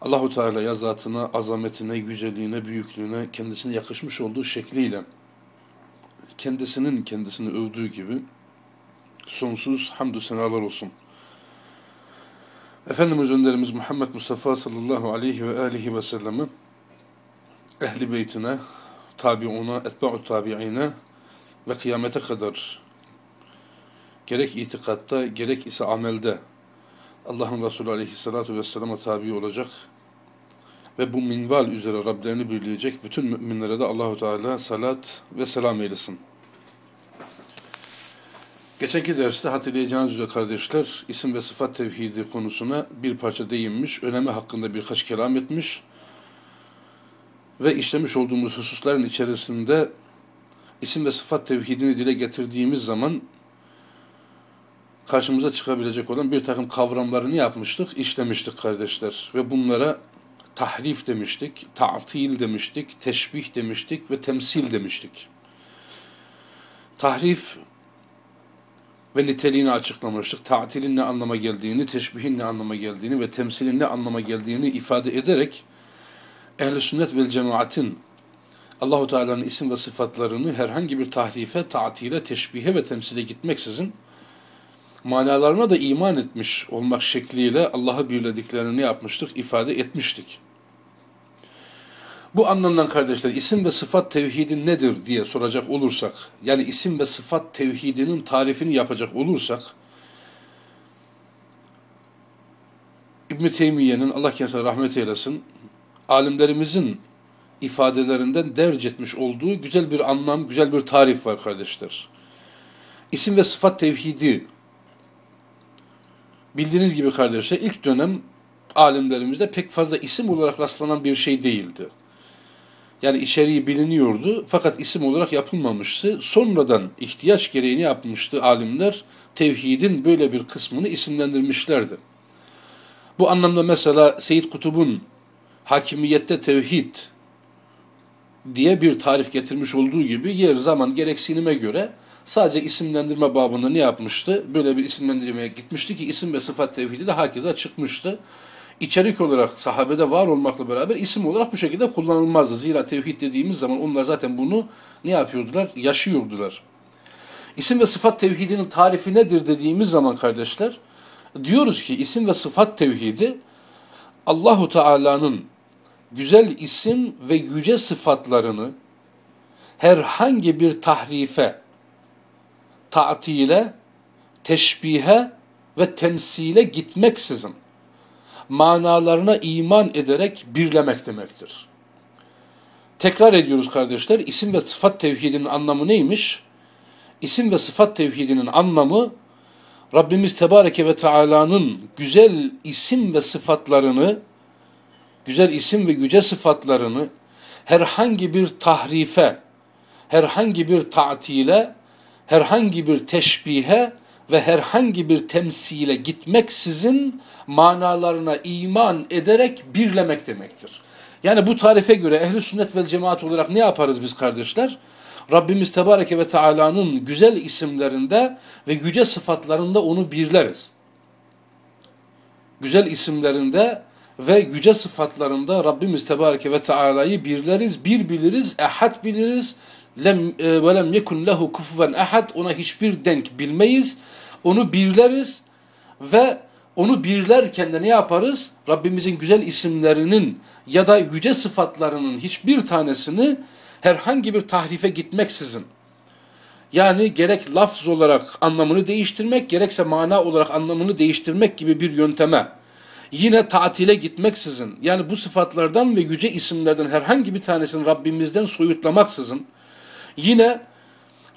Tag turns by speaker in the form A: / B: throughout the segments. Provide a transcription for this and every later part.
A: Allahu Teala'ya zatına, azametine, güzelliğine, büyüklüğüne, kendisine yakışmış olduğu şekliyle kendisinin kendisini övdüğü gibi sonsuz hamdü senalar olsun. Efendimiz önderimiz Muhammed Mustafa sallallahu aleyhi ve aleyhi ve sellemi ehli beytine, tabiuna, etba'u tabi'ine ve kıyamete kadar gerek itikatta gerek ise amelde Allah'ın Resulü aleyhissalatu vesselam'a tabi olacak ve bu minval üzere Rablerini birleyecek bütün müminlere de Allahu Teala salat ve selam eylesin. Geçenki derste hatırlayacağınız üzere kardeşler isim ve sıfat tevhidi konusuna bir parça değinmiş, önemi hakkında birkaç kelam etmiş ve işlemiş olduğumuz hususların içerisinde isim ve sıfat tevhidini dile getirdiğimiz zaman karşımıza çıkabilecek olan bir takım kavramlarını yapmıştık, işlemiştik kardeşler. Ve bunlara tahrif demiştik, ta'til demiştik, teşbih demiştik ve temsil demiştik. Tahrif ve niteliğini açıklamıştık. Ta'tilin ne anlama geldiğini, teşbihin ne anlama geldiğini ve temsilin ne anlama geldiğini ifade ederek ehl sünnet vel cemaatin Allahu Teala'nın isim ve sıfatlarını herhangi bir tahrife, ta'tile, teşbihe ve temsile gitmeksizin manalarına da iman etmiş olmak şekliyle Allah'ı birlediklerini yapmıştık, ifade etmiştik. Bu anlamdan kardeşler isim ve sıfat tevhidi nedir diye soracak olursak, yani isim ve sıfat tevhidinin tarifini yapacak olursak, İbn-i Teymiye'nin Allah kendisine rahmet eylesin, alimlerimizin ifadelerinden derc etmiş olduğu güzel bir anlam, güzel bir tarif var kardeşler. İsim ve sıfat tevhidi Bildiğiniz gibi kardeşler ilk dönem alimlerimizde pek fazla isim olarak rastlanan bir şey değildi. Yani içeriği biliniyordu fakat isim olarak yapılmamıştı. Sonradan ihtiyaç gereğini yapmıştı alimler. Tevhidin böyle bir kısmını isimlendirmişlerdi. Bu anlamda mesela Seyyid Kutub'un Hakimiyette Tevhid diye bir tarif getirmiş olduğu gibi yer zaman gereksinime göre sadece isimlendirme babında ne yapmıştı? Böyle bir isimlendirmeye gitmişti ki isim ve sıfat tevhidi de hakeza çıkmıştı. İçerik olarak sahabede var olmakla beraber isim olarak bu şekilde kullanılmazdı. Zira tevhid dediğimiz zaman onlar zaten bunu ne yapıyordular? Yaşıyordular. İsim ve sıfat tevhidinin tarifi nedir dediğimiz zaman kardeşler, diyoruz ki isim ve sıfat tevhidi Allahu Teala'nın güzel isim ve yüce sıfatlarını herhangi bir tahrife, ta'tile, teşbihe ve temsile gitmeksizin manalarına iman ederek birlemek demektir. Tekrar ediyoruz kardeşler, isim ve sıfat tevhidinin anlamı neymiş? İsim ve sıfat tevhidinin anlamı Rabbimiz Tebareke ve Teala'nın güzel isim ve sıfatlarını, güzel isim ve yüce sıfatlarını herhangi bir tahrife, herhangi bir ta'tile herhangi bir teşbihe ve herhangi bir temsile gitmeksizin manalarına iman ederek birlemek demektir. Yani bu tarife göre ehli sünnet vel cemaat olarak ne yaparız biz kardeşler? Rabbimiz Tebareke ve Teala'nın güzel isimlerinde ve yüce sıfatlarında onu birleriz. Güzel isimlerinde ve yüce sıfatlarında Rabbimiz Tebareke ve Teala'yı birleriz, bir biliriz, ehad biliriz, lem e, ve lem yekun lehu kufuven ahad ona hiçbir denk bilmeyiz. Onu birleriz ve onu birlerken de ne yaparız? Rabbimizin güzel isimlerinin ya da yüce sıfatlarının hiçbir tanesini herhangi bir tahrife gitmeksizin yani gerek lafz olarak anlamını değiştirmek gerekse mana olarak anlamını değiştirmek gibi bir yönteme yine tatile gitmeksizin yani bu sıfatlardan ve yüce isimlerden herhangi bir tanesini Rabbimizden soyutlamaksızın Yine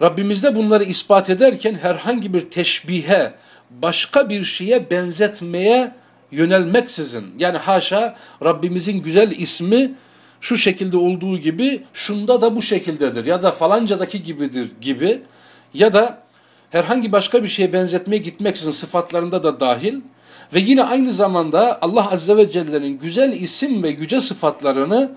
A: Rabbimizde bunları ispat ederken herhangi bir teşbihe, başka bir şeye benzetmeye yönelmeksizin yani haşa Rabbimizin güzel ismi şu şekilde olduğu gibi şunda da bu şekildedir ya da falancadaki gibidir gibi ya da herhangi başka bir şeye benzetmeye gitmeksizin sıfatlarında da dahil ve yine aynı zamanda Allah Azze ve Celle'nin güzel isim ve yüce sıfatlarını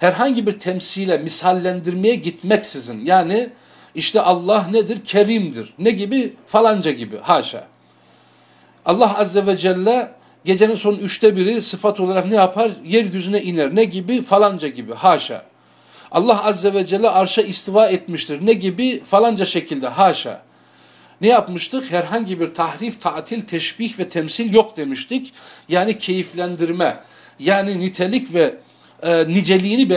A: herhangi bir temsile, misallendirmeye gitmeksizin yani işte Allah nedir? Kerimdir. Ne gibi? Falanca gibi. Haşa. Allah Azze ve Celle gecenin son üçte biri sıfat olarak ne yapar? Yeryüzüne iner. Ne gibi? Falanca gibi. Haşa. Allah Azze ve Celle arşa istiva etmiştir. Ne gibi? Falanca şekilde. Haşa. Ne yapmıştık? Herhangi bir tahrif, tatil, teşbih ve temsil yok demiştik. Yani keyiflendirme, yani nitelik ve e, niceliğini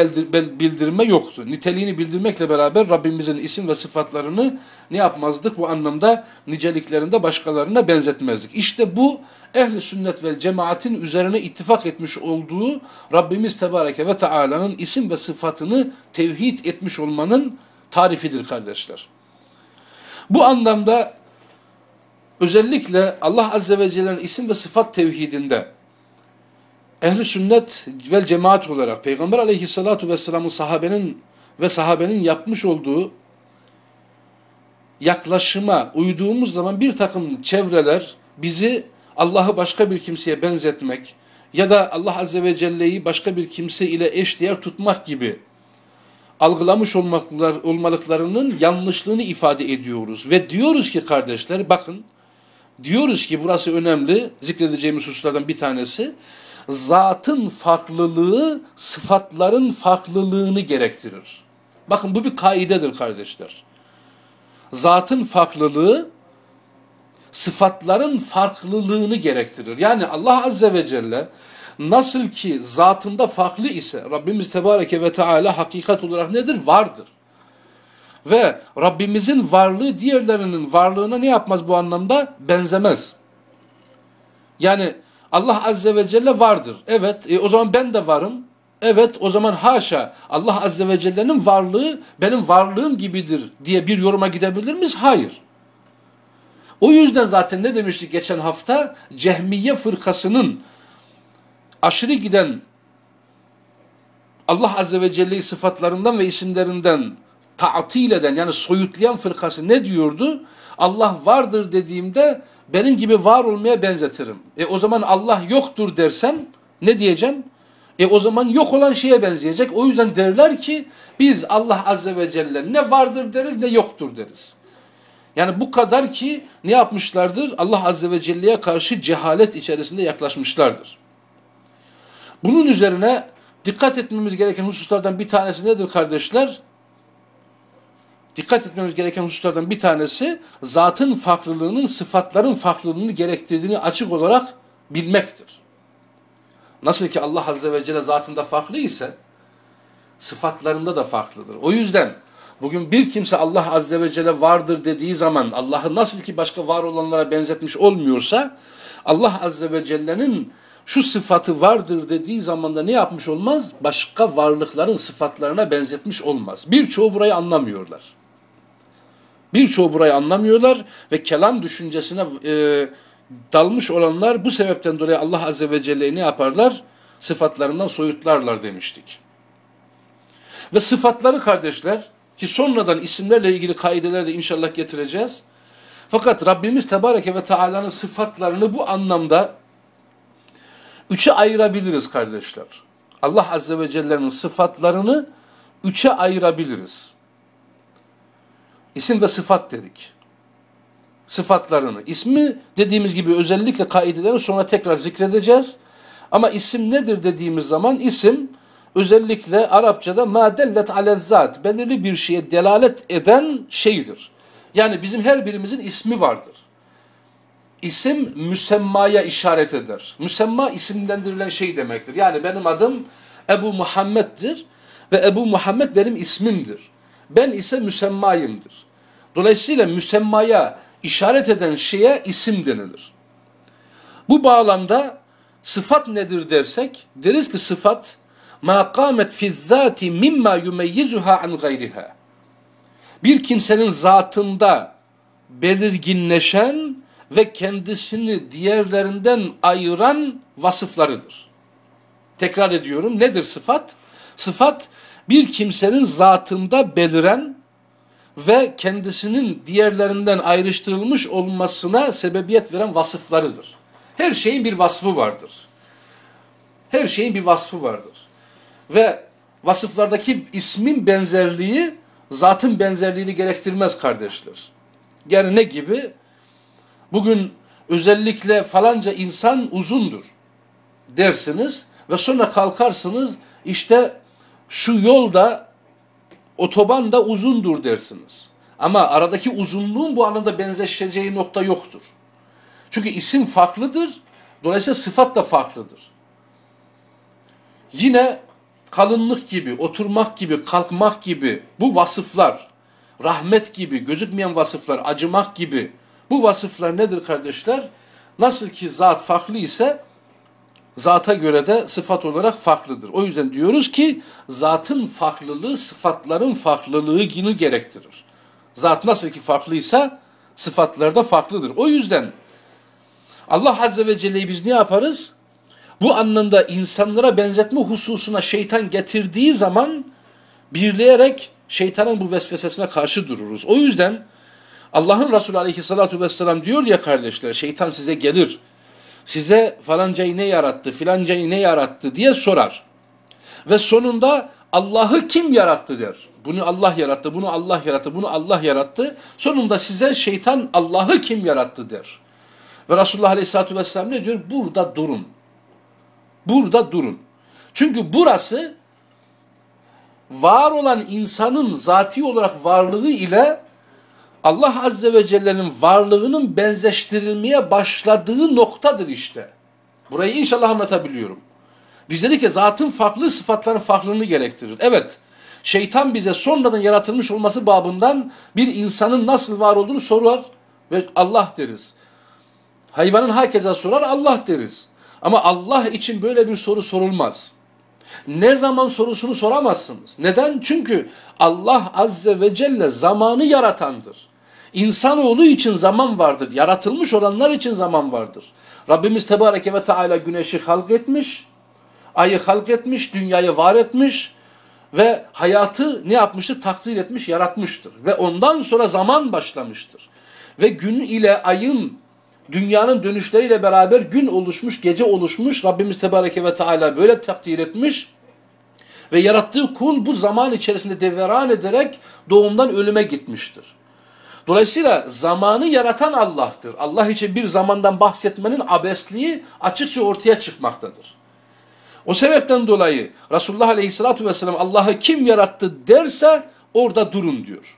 A: bildirme yoktu. Niteliğini bildirmekle beraber Rabbimizin isim ve sıfatlarını ne yapmazdık? Bu anlamda niceliklerinde başkalarına benzetmezdik. İşte bu ehli sünnet ve cemaatin üzerine ittifak etmiş olduğu Rabbimiz Tebareke ve Teala'nın isim ve sıfatını tevhid etmiş olmanın tarifidir kardeşler. Bu anlamda özellikle Allah Azze ve Celle'nin isim ve sıfat tevhidinde ehli sünnet ve cemaat olarak Peygamber aleyhissalatu vesselamın sahabenin ve sahabenin yapmış olduğu yaklaşıma uyduğumuz zaman bir takım çevreler bizi Allah'ı başka bir kimseye benzetmek ya da Allah Azze ve Celle'yi başka bir kimse ile eşdeğer tutmak gibi algılamış olmaklar, olmalıklarının yanlışlığını ifade ediyoruz. Ve diyoruz ki kardeşler bakın diyoruz ki burası önemli zikredeceğimiz hususlardan bir tanesi zatın farklılığı sıfatların farklılığını gerektirir. Bakın bu bir kaidedir kardeşler. Zatın farklılığı sıfatların farklılığını gerektirir. Yani Allah Azze ve Celle nasıl ki zatında farklı ise Rabbimiz Tebareke ve Teala hakikat olarak nedir? Vardır. Ve Rabbimizin varlığı diğerlerinin varlığına ne yapmaz bu anlamda? Benzemez. Yani Allah Azze ve Celle vardır. Evet e, o zaman ben de varım. Evet o zaman haşa Allah Azze ve Celle'nin varlığı benim varlığım gibidir diye bir yoruma gidebilir miyiz? Hayır. O yüzden zaten ne demiştik geçen hafta? Cehmiye fırkasının aşırı giden Allah Azze ve Celle'yi sıfatlarından ve isimlerinden taatil eden yani soyutlayan fırkası ne diyordu? Allah vardır dediğimde benim gibi var olmaya benzetirim. E o zaman Allah yoktur dersem ne diyeceğim? E o zaman yok olan şeye benzeyecek. O yüzden derler ki biz Allah Azze ve Celle ne vardır deriz ne yoktur deriz. Yani bu kadar ki ne yapmışlardır? Allah Azze ve Celle'ye karşı cehalet içerisinde yaklaşmışlardır. Bunun üzerine dikkat etmemiz gereken hususlardan bir tanesi nedir kardeşler? Dikkat etmemiz gereken hususlardan bir tanesi zatın farklılığının sıfatların farklılığını gerektirdiğini açık olarak bilmektir. Nasıl ki Allah Azze ve Celle zatında farklı ise sıfatlarında da farklıdır. O yüzden bugün bir kimse Allah Azze ve Celle vardır dediği zaman Allah'ı nasıl ki başka var olanlara benzetmiş olmuyorsa Allah Azze ve Celle'nin şu sıfatı vardır dediği zaman da ne yapmış olmaz? Başka varlıkların sıfatlarına benzetmiş olmaz. Birçoğu burayı anlamıyorlar. Birçoğu burayı anlamıyorlar ve kelam düşüncesine e, dalmış olanlar bu sebepten dolayı Allah Azze ve Celle'yi ne yaparlar? Sıfatlarından soyutlarlar demiştik. Ve sıfatları kardeşler ki sonradan isimlerle ilgili kaideler de inşallah getireceğiz. Fakat Rabbimiz Tebareke ve Teala'nın sıfatlarını bu anlamda üçe ayırabiliriz kardeşler. Allah Azze ve Celle'nin sıfatlarını üçe ayırabiliriz. İsim ve sıfat dedik. Sıfatlarını. İsmi dediğimiz gibi özellikle kaideleri sonra tekrar zikredeceğiz. Ama isim nedir dediğimiz zaman isim özellikle Arapçada madellet alezzat belirli bir şeye delalet eden şeydir. Yani bizim her birimizin ismi vardır. İsim müsemmaya işaret eder. Müsemma isimlendirilen şey demektir. Yani benim adım Ebu Muhammed'dir ve Ebu Muhammed benim ismimdir. Ben ise müsemmayımdır. Dolayısıyla müsemmaya işaret eden şeye isim denilir. Bu bağlamda sıfat nedir dersek deriz ki sıfat ma qamet fi zati mimma yumeyyizuha an Bir kimsenin zatında belirginleşen ve kendisini diğerlerinden ayıran vasıflarıdır. Tekrar ediyorum nedir sıfat? Sıfat bir kimsenin zatında beliren ve kendisinin diğerlerinden ayrıştırılmış olmasına sebebiyet veren vasıflarıdır. Her şeyin bir vasfı vardır. Her şeyin bir vasfı vardır. Ve vasıflardaki ismin benzerliği zatın benzerliğini gerektirmez kardeşler. Yani ne gibi? Bugün özellikle falanca insan uzundur dersiniz ve sonra kalkarsınız işte şu yolda otoban da uzundur dersiniz. Ama aradaki uzunluğun bu anlamda benzeşeceği nokta yoktur. Çünkü isim farklıdır. Dolayısıyla sıfat da farklıdır. Yine kalınlık gibi, oturmak gibi, kalkmak gibi bu vasıflar, rahmet gibi, gözükmeyen vasıflar, acımak gibi bu vasıflar nedir kardeşler? Nasıl ki zat farklı ise zata göre de sıfat olarak farklıdır. O yüzden diyoruz ki zatın farklılığı sıfatların farklılığını gerektirir. Zat nasıl ki farklıysa sıfatlar da farklıdır. O yüzden Allah Azze ve Celle'yi biz ne yaparız? Bu anlamda insanlara benzetme hususuna şeytan getirdiği zaman birleyerek şeytanın bu vesvesesine karşı dururuz. O yüzden Allah'ın Resulü aleyhissalatu vesselam diyor ya kardeşler şeytan size gelir. Size falancayı ne yarattı filancayı ne yarattı diye sorar. Ve sonunda Allah'ı kim yarattı der. Bunu Allah yarattı, bunu Allah yarattı, bunu Allah yarattı. Sonunda size şeytan Allah'ı kim yarattı der. Ve Resulullah Aleyhisselatü Vesselam ne diyor? Burada durun. Burada durun. Çünkü burası var olan insanın zati olarak varlığı ile Allah Azze ve Celle'nin varlığının benzeştirilmeye başladığı noktadır işte. Burayı inşallah anlatabiliyorum. Biz dedik ki zatın farklı sıfatların farklılığını gerektirir. Evet, şeytan bize sonradan yaratılmış olması babından bir insanın nasıl var olduğunu sorar ve Allah deriz. Hayvanın hakeza sorar Allah deriz. Ama Allah için böyle bir soru sorulmaz. Ne zaman sorusunu soramazsınız. Neden? Çünkü Allah Azze ve Celle zamanı yaratandır. İnsanoğlu için zaman vardır. Yaratılmış olanlar için zaman vardır. Rabbimiz Tebareke ve Teala güneşi halk etmiş, ayı halk etmiş, dünyayı var etmiş ve hayatı ne yapmıştır? Takdir etmiş, yaratmıştır. Ve ondan sonra zaman başlamıştır. Ve gün ile ayın dünyanın dönüşleriyle beraber gün oluşmuş, gece oluşmuş. Rabbimiz Tebareke ve Teala böyle takdir etmiş. Ve yarattığı kul bu zaman içerisinde devran ederek doğumdan ölüme gitmiştir. Dolayısıyla zamanı yaratan Allah'tır. Allah için bir zamandan bahsetmenin abesliği açıkça ortaya çıkmaktadır. O sebepten dolayı Resulullah Aleyhisselatü Vesselam Allah'ı kim yarattı derse orada durun diyor.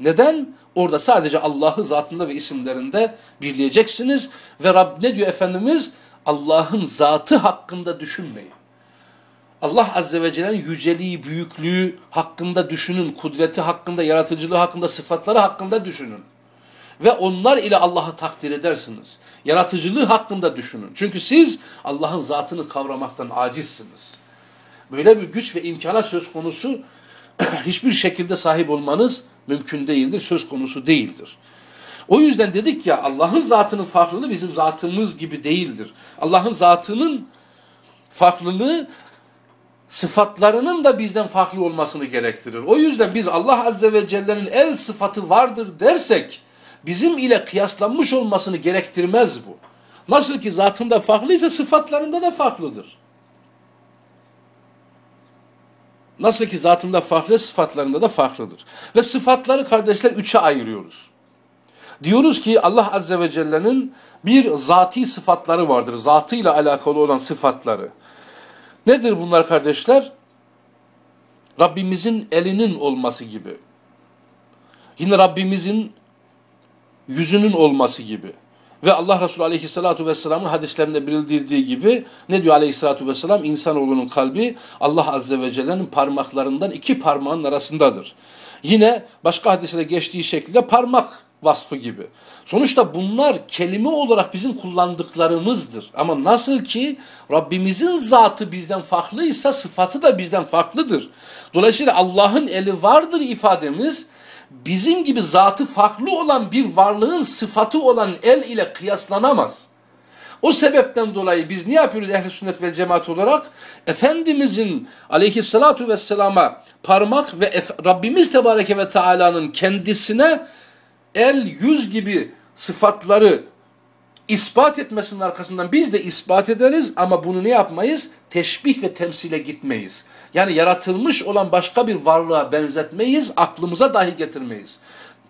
A: Neden? Orada sadece Allah'ı zatında ve isimlerinde birleyeceksiniz. Ve Rab ne diyor Efendimiz? Allah'ın zatı hakkında düşünmeyin. Allah Azze ve Celle'nin yüceliği, büyüklüğü hakkında düşünün. Kudreti hakkında, yaratıcılığı hakkında, sıfatları hakkında düşünün. Ve onlar ile Allah'ı takdir edersiniz. Yaratıcılığı hakkında düşünün. Çünkü siz Allah'ın zatını kavramaktan acizsiniz. Böyle bir güç ve imkana söz konusu hiçbir şekilde sahip olmanız mümkün değildir, söz konusu değildir. O yüzden dedik ya Allah'ın zatının farklılığı bizim zatımız gibi değildir. Allah'ın zatının farklılığı sıfatlarının da bizden farklı olmasını gerektirir. O yüzden biz Allah Azze ve Celle'nin el sıfatı vardır dersek bizim ile kıyaslanmış olmasını gerektirmez bu. Nasıl ki zatında farklıysa sıfatlarında da farklıdır. Nasıl ki zatında farklı sıfatlarında da farklıdır. Ve sıfatları kardeşler üçe ayırıyoruz. Diyoruz ki Allah Azze ve Celle'nin bir zati sıfatları vardır. Zatıyla alakalı olan sıfatları. Nedir bunlar kardeşler? Rabbimizin elinin olması gibi. Yine Rabbimizin yüzünün olması gibi. Ve Allah Resulü Aleyhisselatü Vesselam'ın hadislerinde bildirdiği gibi ne diyor Aleyhisselatü Vesselam? İnsanoğlunun kalbi Allah Azze ve Celle'nin parmaklarından iki parmağın arasındadır. Yine başka hadislerde geçtiği şekilde parmak vasfı gibi. Sonuçta bunlar kelime olarak bizim kullandıklarımızdır. Ama nasıl ki Rabbimizin zatı bizden farklıysa sıfatı da bizden farklıdır. Dolayısıyla Allah'ın eli vardır ifademiz bizim gibi zatı farklı olan bir varlığın sıfatı olan el ile kıyaslanamaz. O sebepten dolayı biz ne yapıyoruz ehli sünnet ve cemaat olarak? Efendimizin aleyhissalatu vesselama parmak ve Rabbimiz Tebareke ve Teala'nın kendisine el, yüz gibi sıfatları ispat etmesinin arkasından biz de ispat ederiz ama bunu ne yapmayız? Teşbih ve temsile gitmeyiz. Yani yaratılmış olan başka bir varlığa benzetmeyiz, aklımıza dahi getirmeyiz.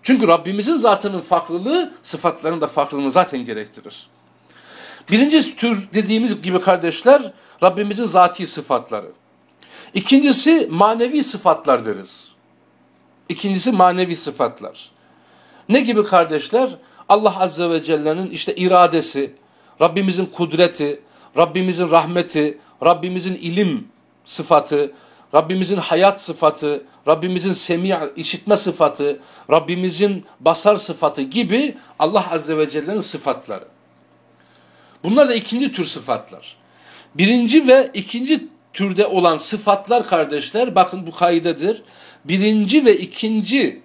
A: Çünkü Rabbimizin zatının farklılığı sıfatların da farklılığını zaten gerektirir. Birinci tür dediğimiz gibi kardeşler Rabbimizin zati sıfatları. İkincisi manevi sıfatlar deriz. İkincisi manevi sıfatlar. Ne gibi kardeşler? Allah Azze ve Celle'nin işte iradesi, Rabbimizin kudreti, Rabbimizin rahmeti, Rabbimizin ilim sıfatı, Rabbimizin hayat sıfatı, Rabbimizin semi işitme sıfatı, Rabbimizin basar sıfatı gibi Allah Azze ve Celle'nin sıfatları. Bunlar da ikinci tür sıfatlar. Birinci ve ikinci türde olan sıfatlar kardeşler, bakın bu kaydedir. Birinci ve ikinci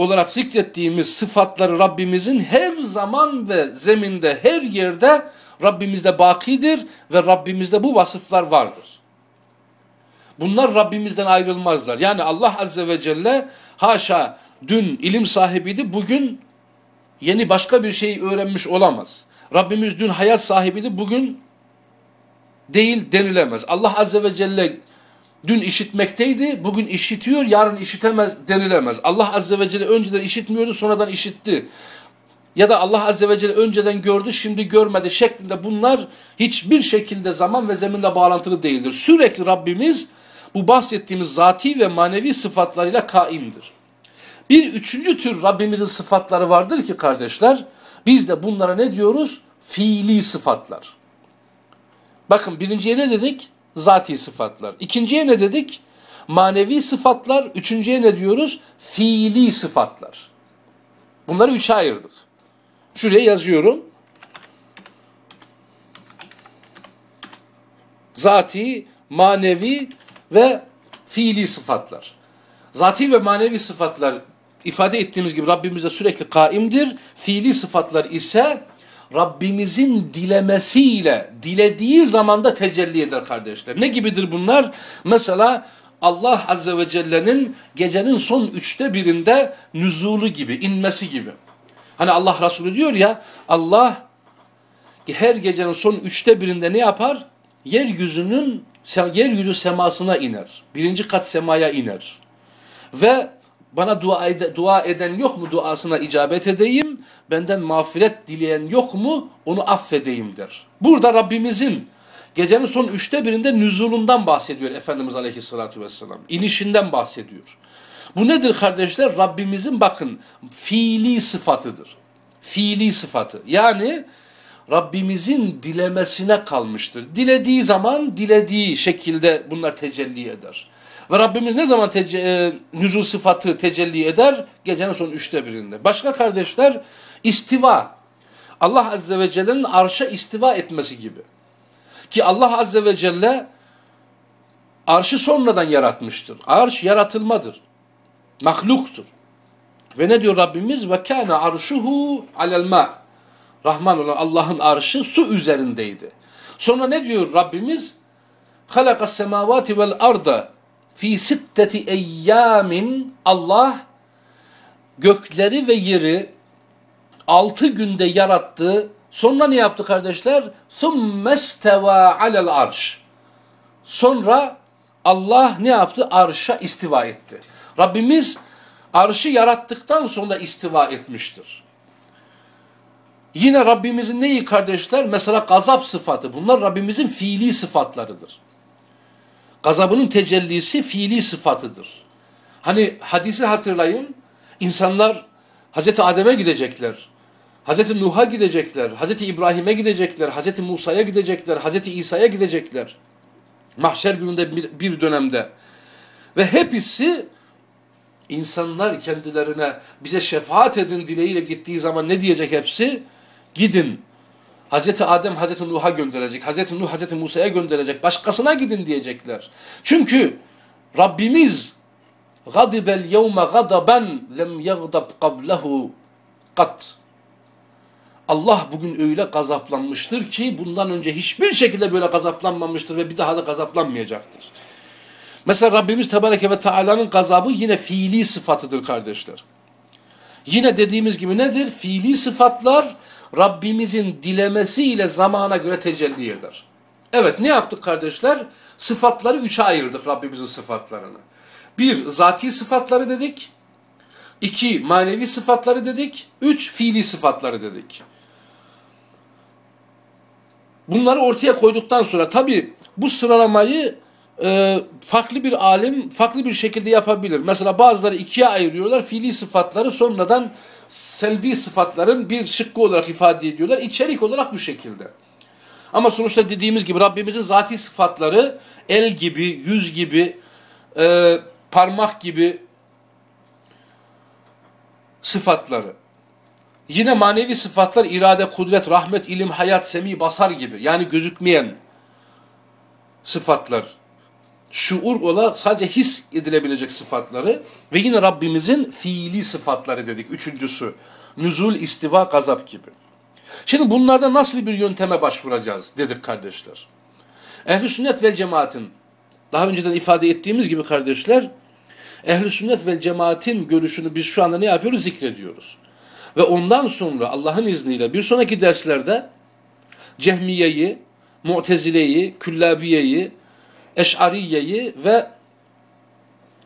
A: olarak zikrettiğimiz sıfatları Rabbimizin her zaman ve zeminde, her yerde Rabbimizde bakidir ve Rabbimizde bu vasıflar vardır. Bunlar Rabbimizden ayrılmazlar. Yani Allah Azze ve Celle haşa dün ilim sahibiydi, bugün yeni başka bir şey öğrenmiş olamaz. Rabbimiz dün hayat sahibiydi, bugün değil denilemez. Allah Azze ve Celle dün işitmekteydi, bugün işitiyor, yarın işitemez denilemez. Allah Azze ve Celle önceden işitmiyordu, sonradan işitti. Ya da Allah Azze ve Celle önceden gördü, şimdi görmedi şeklinde bunlar hiçbir şekilde zaman ve zeminle bağlantılı değildir. Sürekli Rabbimiz bu bahsettiğimiz zati ve manevi sıfatlarıyla kaimdir. Bir üçüncü tür Rabbimizin sıfatları vardır ki kardeşler, biz de bunlara ne diyoruz? Fiili sıfatlar. Bakın birinciye ne dedik? Zati sıfatlar. İkinciye ne dedik? Manevi sıfatlar. Üçüncüye ne diyoruz? Fiili sıfatlar. Bunları üçe ayırdık. Şuraya yazıyorum. Zati, manevi ve fiili sıfatlar. Zati ve manevi sıfatlar ifade ettiğimiz gibi Rabbimize sürekli kaimdir. Fiili sıfatlar ise Rabbimizin dilemesiyle dilediği zamanda tecelli eder kardeşler. Ne gibidir bunlar? Mesela Allah Azze ve Celle'nin gecenin son üçte birinde nüzulu gibi, inmesi gibi. Hani Allah Resulü diyor ya Allah her gecenin son üçte birinde ne yapar? Yeryüzünün, yeryüzü semasına iner. Birinci kat semaya iner. Ve bana dua, ed dua eden yok mu duasına icabet edeyim, benden mağfiret dileyen yok mu onu affedeyim der. Burada Rabbimizin gecenin son üçte birinde nüzulundan bahsediyor Efendimiz Aleyhisselatü Vesselam. İnişinden bahsediyor. Bu nedir kardeşler? Rabbimizin bakın fiili sıfatıdır. Fiili sıfatı. Yani Rabbimizin dilemesine kalmıştır. Dilediği zaman dilediği şekilde bunlar tecelli eder. Ve Rabbimiz ne zaman tece, e, nüzul sıfatı tecelli eder? Gecenin son üçte birinde. Başka kardeşler istiva. Allah Azze ve Celle'nin arşa istiva etmesi gibi. Ki Allah Azze ve Celle arşı sonradan yaratmıştır. Arş yaratılmadır. Mahluktur. Ve ne diyor Rabbimiz? Ve kâne arşuhu alel ma. Rahman olan Allah'ın arşı su üzerindeydi. Sonra ne diyor Rabbimiz? Halakas semavati vel arda fi sitteti eyyamin Allah gökleri ve yeri altı günde yarattı. Sonra ne yaptı kardeşler? Thummesteva alel arş. Sonra Allah ne yaptı? Arşa istiva etti. Rabbimiz arşı yarattıktan sonra istiva etmiştir. Yine Rabbimizin neyi kardeşler? Mesela gazap sıfatı. Bunlar Rabbimizin fiili sıfatlarıdır. Gazabının tecellisi fiili sıfatıdır. Hani hadisi hatırlayın. İnsanlar Hazreti Adem'e gidecekler. Hazreti Nuh'a gidecekler. Hazreti İbrahim'e gidecekler. Hazreti Musa'ya gidecekler. Hazreti İsa'ya gidecekler. Mahşer gününde bir, bir dönemde. Ve hepsi insanlar kendilerine bize şefaat edin dileğiyle gittiği zaman ne diyecek hepsi? Gidin Hazreti Adem Hazreti Nuh'a gönderecek, Hazreti Nuh Hazreti Musa'ya gönderecek, başkasına gidin diyecekler. Çünkü Rabbimiz gadibel yevme gadaben lem yagdab kablehu kat. Allah bugün öyle gazaplanmıştır ki bundan önce hiçbir şekilde böyle gazaplanmamıştır ve bir daha da gazaplanmayacaktır. Mesela Rabbimiz Tebareke ve Teala'nın gazabı yine fiili sıfatıdır kardeşler. Yine dediğimiz gibi nedir? Fiili sıfatlar Rabbimizin dilemesiyle zamana göre tecelli eder. Evet ne yaptık kardeşler? Sıfatları üçe ayırdık Rabbimizin sıfatlarını. Bir, zati sıfatları dedik. İki, manevi sıfatları dedik. Üç, fiili sıfatları dedik. Bunları ortaya koyduktan sonra tabi bu sıralamayı e, farklı bir alim farklı bir şekilde yapabilir. Mesela bazıları ikiye ayırıyorlar. Fiili sıfatları sonradan selbi sıfatların bir şıkkı olarak ifade ediyorlar. İçerik olarak bu şekilde. Ama sonuçta dediğimiz gibi Rabbimizin zati sıfatları el gibi, yüz gibi, e, parmak gibi sıfatları. Yine manevi sıfatlar irade, kudret, rahmet, ilim, hayat, semi, basar gibi. Yani gözükmeyen sıfatlar. Şuur olarak sadece his edilebilecek sıfatları ve yine Rabbimizin fiili sıfatları dedik. Üçüncüsü nüzul, istiva, gazap gibi. Şimdi bunlarda nasıl bir yönteme başvuracağız dedik kardeşler. Ehli sünnet vel cemaatin daha önceden ifade ettiğimiz gibi kardeşler ehli sünnet vel cemaatin görüşünü biz şu anda ne yapıyoruz? Zikrediyoruz. Ve ondan sonra Allah'ın izniyle bir sonraki derslerde Cehmiye'yi, Mu'tezile'yi, Küllabiye'yi, Eş'ariye'yi ve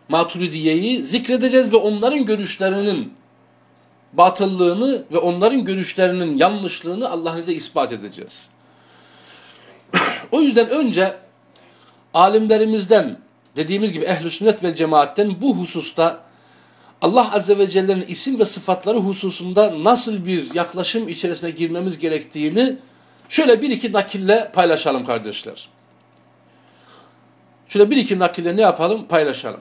A: Maturidiye'yi zikredeceğiz ve onların görüşlerinin batıllığını ve onların görüşlerinin yanlışlığını Allah'ın izniyle ispat edeceğiz. o yüzden önce alimlerimizden dediğimiz gibi ehl-i sünnet ve cemaatten bu hususta Allah Azze ve Celle'nin isim ve sıfatları hususunda nasıl bir yaklaşım içerisine girmemiz gerektiğini şöyle bir iki nakille paylaşalım kardeşler. Şöyle bir iki nakille ne yapalım? Paylaşalım.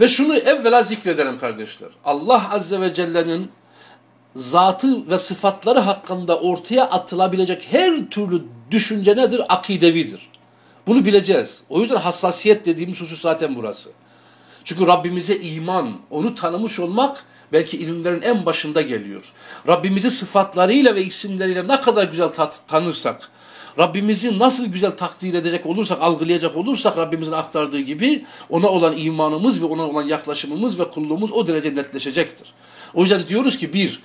A: Ve şunu evvela zikredelim kardeşler. Allah Azze ve Celle'nin zatı ve sıfatları hakkında ortaya atılabilecek her türlü düşünce nedir? Akidevidir. Bunu bileceğiz. O yüzden hassasiyet dediğimiz husus zaten burası. Çünkü Rabbimize iman, onu tanımış olmak belki ilimlerin en başında geliyor. Rabbimizi sıfatlarıyla ve isimleriyle ne kadar güzel tanırsak, Rabbimizi nasıl güzel takdir edecek olursak, algılayacak olursak Rabbimizin aktardığı gibi ona olan imanımız ve ona olan yaklaşımımız ve kulluğumuz o derece netleşecektir. O yüzden diyoruz ki bir,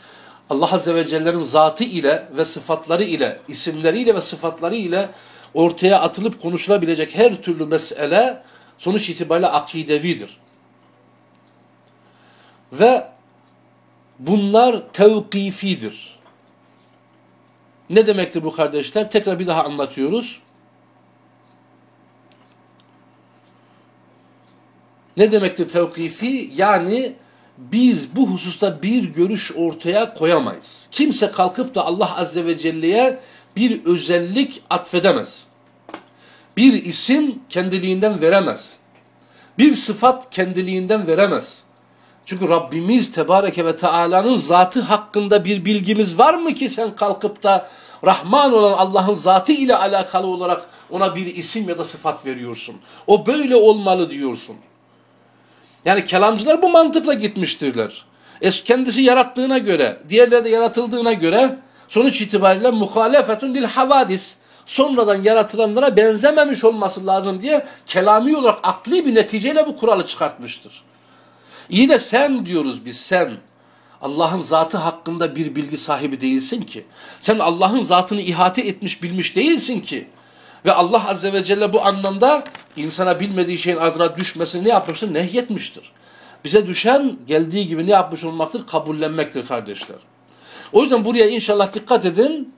A: Allah Azze ve Celle'nin zatı ile ve sıfatları ile, isimleriyle ve sıfatları ile ortaya atılıp konuşulabilecek her türlü mesele sonuç itibariyle akidevidir. Ve bunlar tevkifidir. Ne demektir bu kardeşler? Tekrar bir daha anlatıyoruz. Ne demektir tevkifi? Yani biz bu hususta bir görüş ortaya koyamayız. Kimse kalkıp da Allah Azze ve Celle'ye bir özellik atfedemez. Bir isim kendiliğinden veremez. Bir sıfat kendiliğinden veremez. Çünkü Rabbimiz Tebareke ve Teala'nın zatı hakkında bir bilgimiz var mı ki sen kalkıp da Rahman olan Allah'ın zatı ile alakalı olarak ona bir isim ya da sıfat veriyorsun. O böyle olmalı diyorsun. Yani kelamcılar bu mantıkla gitmiştirler. Es kendisi yarattığına göre, diğerleri de yaratıldığına göre sonuç itibariyle muhalefetun lil havadis sonradan yaratılanlara benzememiş olması lazım diye kelami olarak akli bir neticeyle bu kuralı çıkartmıştır. İyi de sen diyoruz biz sen. Allah'ın zatı hakkında bir bilgi sahibi değilsin ki. Sen Allah'ın zatını ihate etmiş bilmiş değilsin ki. Ve Allah Azze ve Celle bu anlamda insana bilmediği şeyin ardına düşmesini ne yapmıştır? Nehyetmiştir. Bize düşen geldiği gibi ne yapmış olmaktır? Kabullenmektir kardeşler. O yüzden buraya inşallah dikkat edin.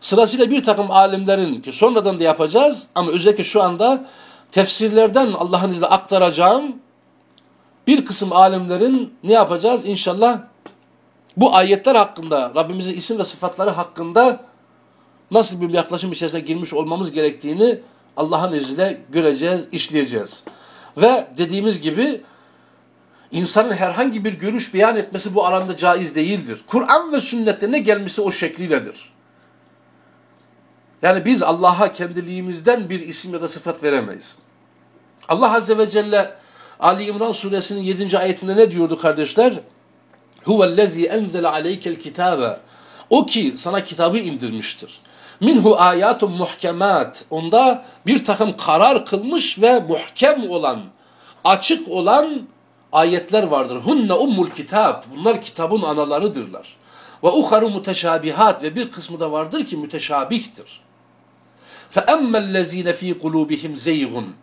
A: Sırasıyla bir takım alimlerin ki sonradan da yapacağız ama özellikle şu anda tefsirlerden Allah'ın izniyle aktaracağım bir kısım alimlerin ne yapacağız? İnşallah bu ayetler hakkında, Rabbimizin isim ve sıfatları hakkında nasıl bir yaklaşım içerisine girmiş olmamız gerektiğini Allah'ın izniyle göreceğiz, işleyeceğiz. Ve dediğimiz gibi insanın herhangi bir görüş beyan etmesi bu alanda caiz değildir. Kur'an ve sünnette ne gelmişse o şekliyledir. Yani biz Allah'a kendiliğimizden bir isim ya da sıfat veremeyiz. Allah Azze ve Celle Ali İmran suresinin 7. ayetinde ne diyordu kardeşler? Huvellezî enzele aleykel kitabe. O ki sana kitabı indirmiştir. Minhu ayatun muhkemat. Onda bir takım karar kılmış ve muhkem olan, açık olan ayetler vardır. Hunne ummul kitap. Bunlar kitabın analarıdırlar. Ve uharu muteşabihat ve bir kısmı da vardır ki müteşabihtir. Fe emmellezine fi kulubihim zeygun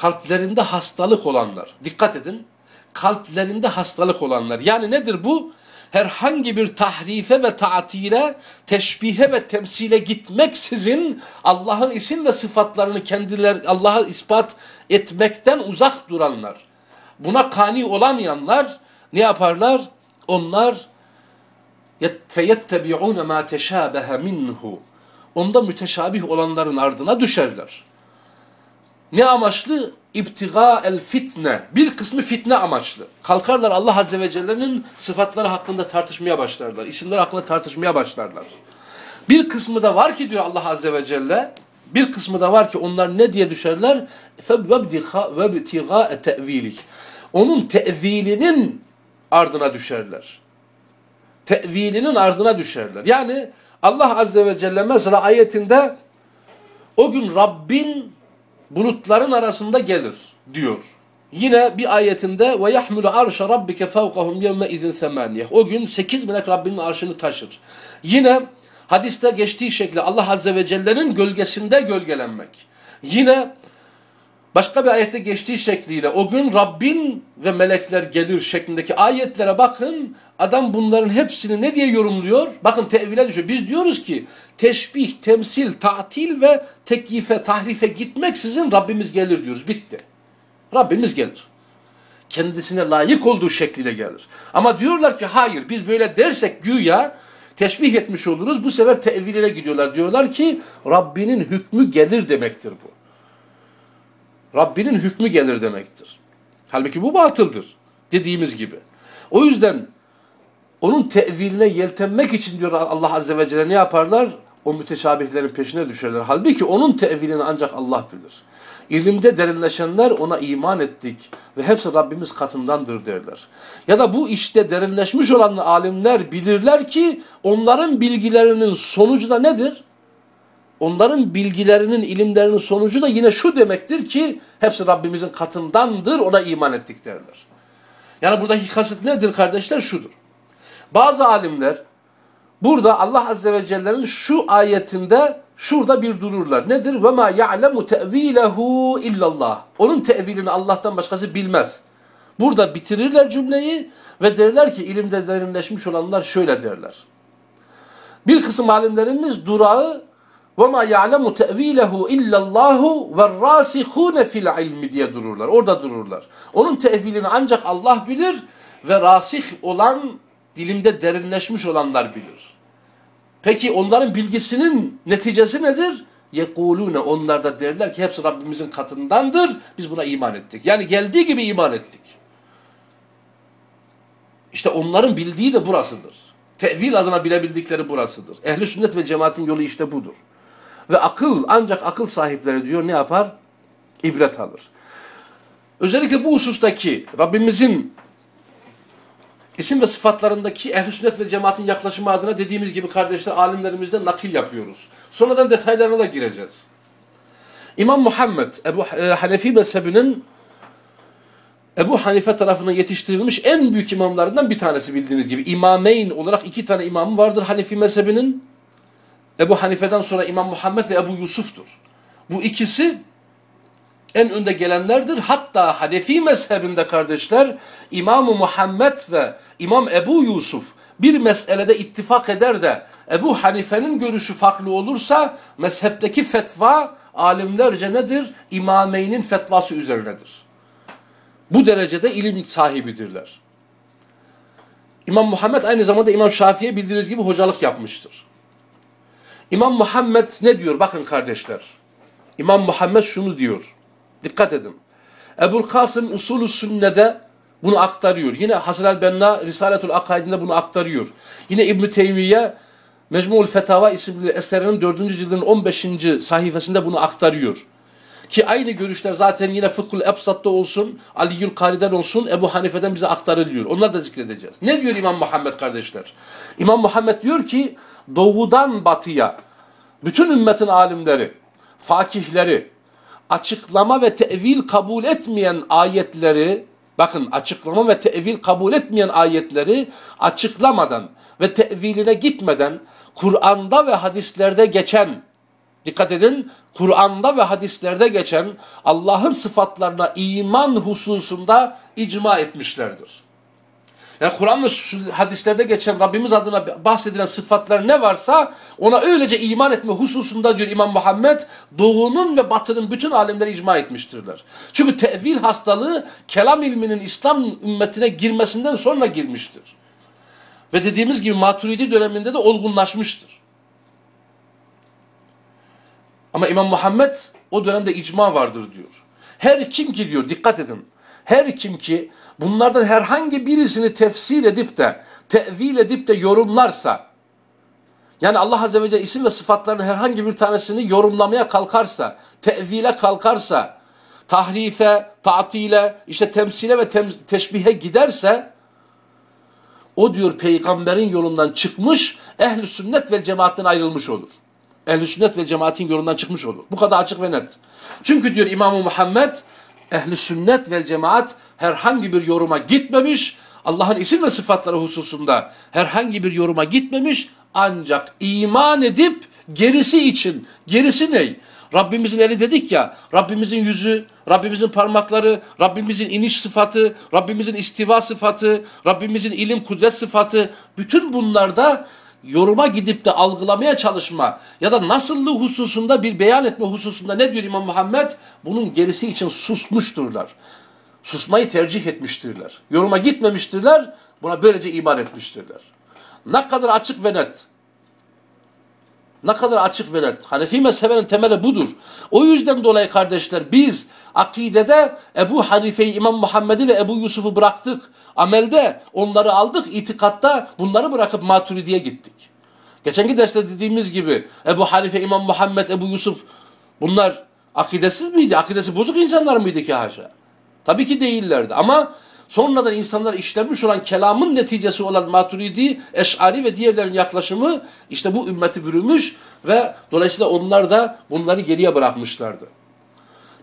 A: kalplerinde hastalık olanlar. Dikkat edin. Kalplerinde hastalık olanlar. Yani nedir bu? Herhangi bir tahrife ve taatile, teşbihe ve temsile gitmeksizin Allah'ın isim ve sıfatlarını kendiler Allah'a ispat etmekten uzak duranlar. Buna kani olamayanlar ne yaparlar? Onlar feyettebi'une ma teşabehe minhu. Onda müteşabih olanların ardına düşerler. Ne amaçlı? İbtiga el fitne. Bir kısmı fitne amaçlı. Kalkarlar Allah Azze ve Celle'nin sıfatları hakkında tartışmaya başlarlar. İsimler hakkında tartışmaya başlarlar. Bir kısmı da var ki diyor Allah Azze ve Celle. Bir kısmı da var ki onlar ne diye düşerler? وَبْتِغَاءَ تَأْو۪يلِهِ Onun tevilinin ardına düşerler. Tevilinin ardına düşerler. Yani Allah Azze ve Celle mesela ayetinde o gün Rabbin bulutların arasında gelir diyor. Yine bir ayetinde ve yahmulu arşa rabbike fevkahum yevme izin semaniye. O gün sekiz melek Rabbinin arşını taşır. Yine hadiste geçtiği şekilde Allah Azze ve Celle'nin gölgesinde gölgelenmek. Yine başka bir ayette geçtiği şekliyle o gün Rabbin ve melekler gelir şeklindeki ayetlere bakın. Adam bunların hepsini ne diye yorumluyor? Bakın tevile düşüyor. Biz diyoruz ki teşbih, temsil, tatil ve tekyife, tahrife gitmeksizin Rabbimiz gelir diyoruz. Bitti. Rabbimiz gelir. Kendisine layık olduğu şekliyle gelir. Ama diyorlar ki hayır biz böyle dersek güya teşbih etmiş oluruz. Bu sefer teviline gidiyorlar. Diyorlar ki Rabbinin hükmü gelir demektir bu. Rabbinin hükmü gelir demektir. Halbuki bu batıldır. Dediğimiz gibi. O yüzden onun teviline yeltenmek için diyor Allah Azze ve Celle ne yaparlar? O müteşabihlerin peşine düşerler. Halbuki onun tevilini ancak Allah bilir. İlimde derinleşenler ona iman ettik ve hepsi Rabbimiz katındandır derler. Ya da bu işte derinleşmiş olan alimler bilirler ki onların bilgilerinin sonucu da nedir? Onların bilgilerinin, ilimlerinin sonucu da yine şu demektir ki hepsi Rabbimizin katındandır ona iman ettik derler. Yani buradaki kasıt nedir kardeşler? Şudur. Bazı alimler burada Allah Azze ve Celle'nin şu ayetinde şurada bir dururlar. Nedir? Ve ma ya'lemu te'vilehu illallah. Onun tevilini Allah'tan başkası bilmez. Burada bitirirler cümleyi ve derler ki ilimde derinleşmiş olanlar şöyle derler. Bir kısım alimlerimiz durağı ma ya'lemu tevilehu illallahu ve rasihune fil ilmi diye dururlar. Orada dururlar. Onun tevilini ancak Allah bilir ve rasih olan dilimde derinleşmiş olanlar bilir. Peki onların bilgisinin neticesi nedir? Yekulune onlar da derler ki hepsi Rabbimizin katındandır. Biz buna iman ettik. Yani geldiği gibi iman ettik. İşte onların bildiği de burasıdır. Tevil adına bilebildikleri burasıdır. Ehli sünnet ve cemaatin yolu işte budur. Ve akıl ancak akıl sahipleri diyor ne yapar? İbret alır. Özellikle bu husustaki Rabbimizin isim ve sıfatlarındaki ehl sünnet ve cemaatin yaklaşımı adına dediğimiz gibi kardeşler alimlerimizden nakil yapıyoruz. Sonradan detaylarına da gireceğiz. İmam Muhammed Ebu e, Hanefi mezhebinin Ebu Hanife tarafından yetiştirilmiş en büyük imamlarından bir tanesi bildiğiniz gibi. İmameyn olarak iki tane imamı vardır Hanefi mezhebinin. Ebu Hanife'den sonra İmam Muhammed ve Ebu Yusuf'tur. Bu ikisi en önde gelenlerdir. Hatta Hanefi mezhebinde kardeşler İmam Muhammed ve İmam Ebu Yusuf bir meselede ittifak eder de Ebu Hanife'nin görüşü farklı olursa mezhepteki fetva alimlerce nedir? İmameynin fetvası üzerinedir. Bu derecede ilim sahibidirler. İmam Muhammed aynı zamanda İmam Şafii'ye bildiğiniz gibi hocalık yapmıştır. İmam Muhammed ne diyor? Bakın kardeşler. İmam Muhammed şunu diyor. Dikkat edin. Ebul Kasım usulü sünnede bunu aktarıyor. Yine Hasan el-Benna Risaletul Akaidinde bunu aktarıyor. Yine İbn-i Teymiye Mecmu'l Fetava isimli eserinin 4. cildinin 15. sayfasında bunu aktarıyor. Ki aynı görüşler zaten yine Fıkhul Ebsat'ta olsun, Ali Kari'den olsun, Ebu Hanife'den bize aktarılıyor. Onları da zikredeceğiz. Ne diyor İmam Muhammed kardeşler? İmam Muhammed diyor ki doğudan batıya bütün ümmetin alimleri, fakihleri, açıklama ve tevil kabul etmeyen ayetleri, bakın açıklama ve tevil kabul etmeyen ayetleri açıklamadan ve teviline gitmeden Kur'an'da ve hadislerde geçen Dikkat edin Kur'an'da ve hadislerde geçen Allah'ın sıfatlarına iman hususunda icma etmişlerdir. Yani Kur'an ve hadislerde geçen Rabbimiz adına bahsedilen sıfatlar ne varsa ona öylece iman etme hususunda diyor İmam Muhammed doğunun ve batının bütün alemleri icma etmiştirler. Çünkü tevil hastalığı kelam ilminin İslam ümmetine girmesinden sonra girmiştir. Ve dediğimiz gibi Maturidi döneminde de olgunlaşmıştır. Ama İmam Muhammed o dönemde icma vardır diyor. Her kim ki diyor dikkat edin. Her kim ki bunlardan herhangi birisini tefsir edip de tevil edip de yorumlarsa yani Allah Azze ve Celle isim ve sıfatlarının herhangi bir tanesini yorumlamaya kalkarsa, tevile kalkarsa, tahrife, tatile, işte temsile ve tem teşbihe giderse o diyor peygamberin yolundan çıkmış, ehli sünnet ve cemaatten ayrılmış olur. Ehl-i sünnet ve cemaatin yolundan çıkmış olur. Bu kadar açık ve net. Çünkü diyor İmam Muhammed ehli sünnet ve cemaat herhangi bir yoruma gitmemiş. Allah'ın isim ve sıfatları hususunda herhangi bir yoruma gitmemiş. Ancak iman edip gerisi için, gerisi ne? Rabbimizin eli dedik ya, Rabbimizin yüzü, Rabbimizin parmakları, Rabbimizin iniş sıfatı, Rabbimizin istiva sıfatı, Rabbimizin ilim kudret sıfatı, bütün bunlarda yoruma gidip de algılamaya çalışma ya da nasıllığı hususunda bir beyan etme hususunda ne diyor İmam Muhammed? Bunun gerisi için susmuşturlar. Susmayı tercih etmiştirler. Yoruma gitmemiştirler. Buna böylece iman etmiştirler. Ne kadar açık ve net. Ne kadar açık ve net. Hanefi mezhebinin temeli budur. O yüzden dolayı kardeşler biz akidede Ebu Hanife'yi, İmam Muhammed'i ve Ebu Yusuf'u bıraktık. Amelde onları aldık, itikatta bunları bırakıp Maturidi'ye gittik. Geçenki derste dediğimiz gibi Ebu Hanife, İmam Muhammed, Ebu Yusuf bunlar akidesiz miydi? Akidesi bozuk insanlar mıydı ki haşa? Tabii ki değillerdi ama sonradan insanlar işlemiş olan kelamın neticesi olan Maturidi, Eş'ari ve diğerlerin yaklaşımı işte bu ümmeti bürümüş ve dolayısıyla onlar da bunları geriye bırakmışlardı.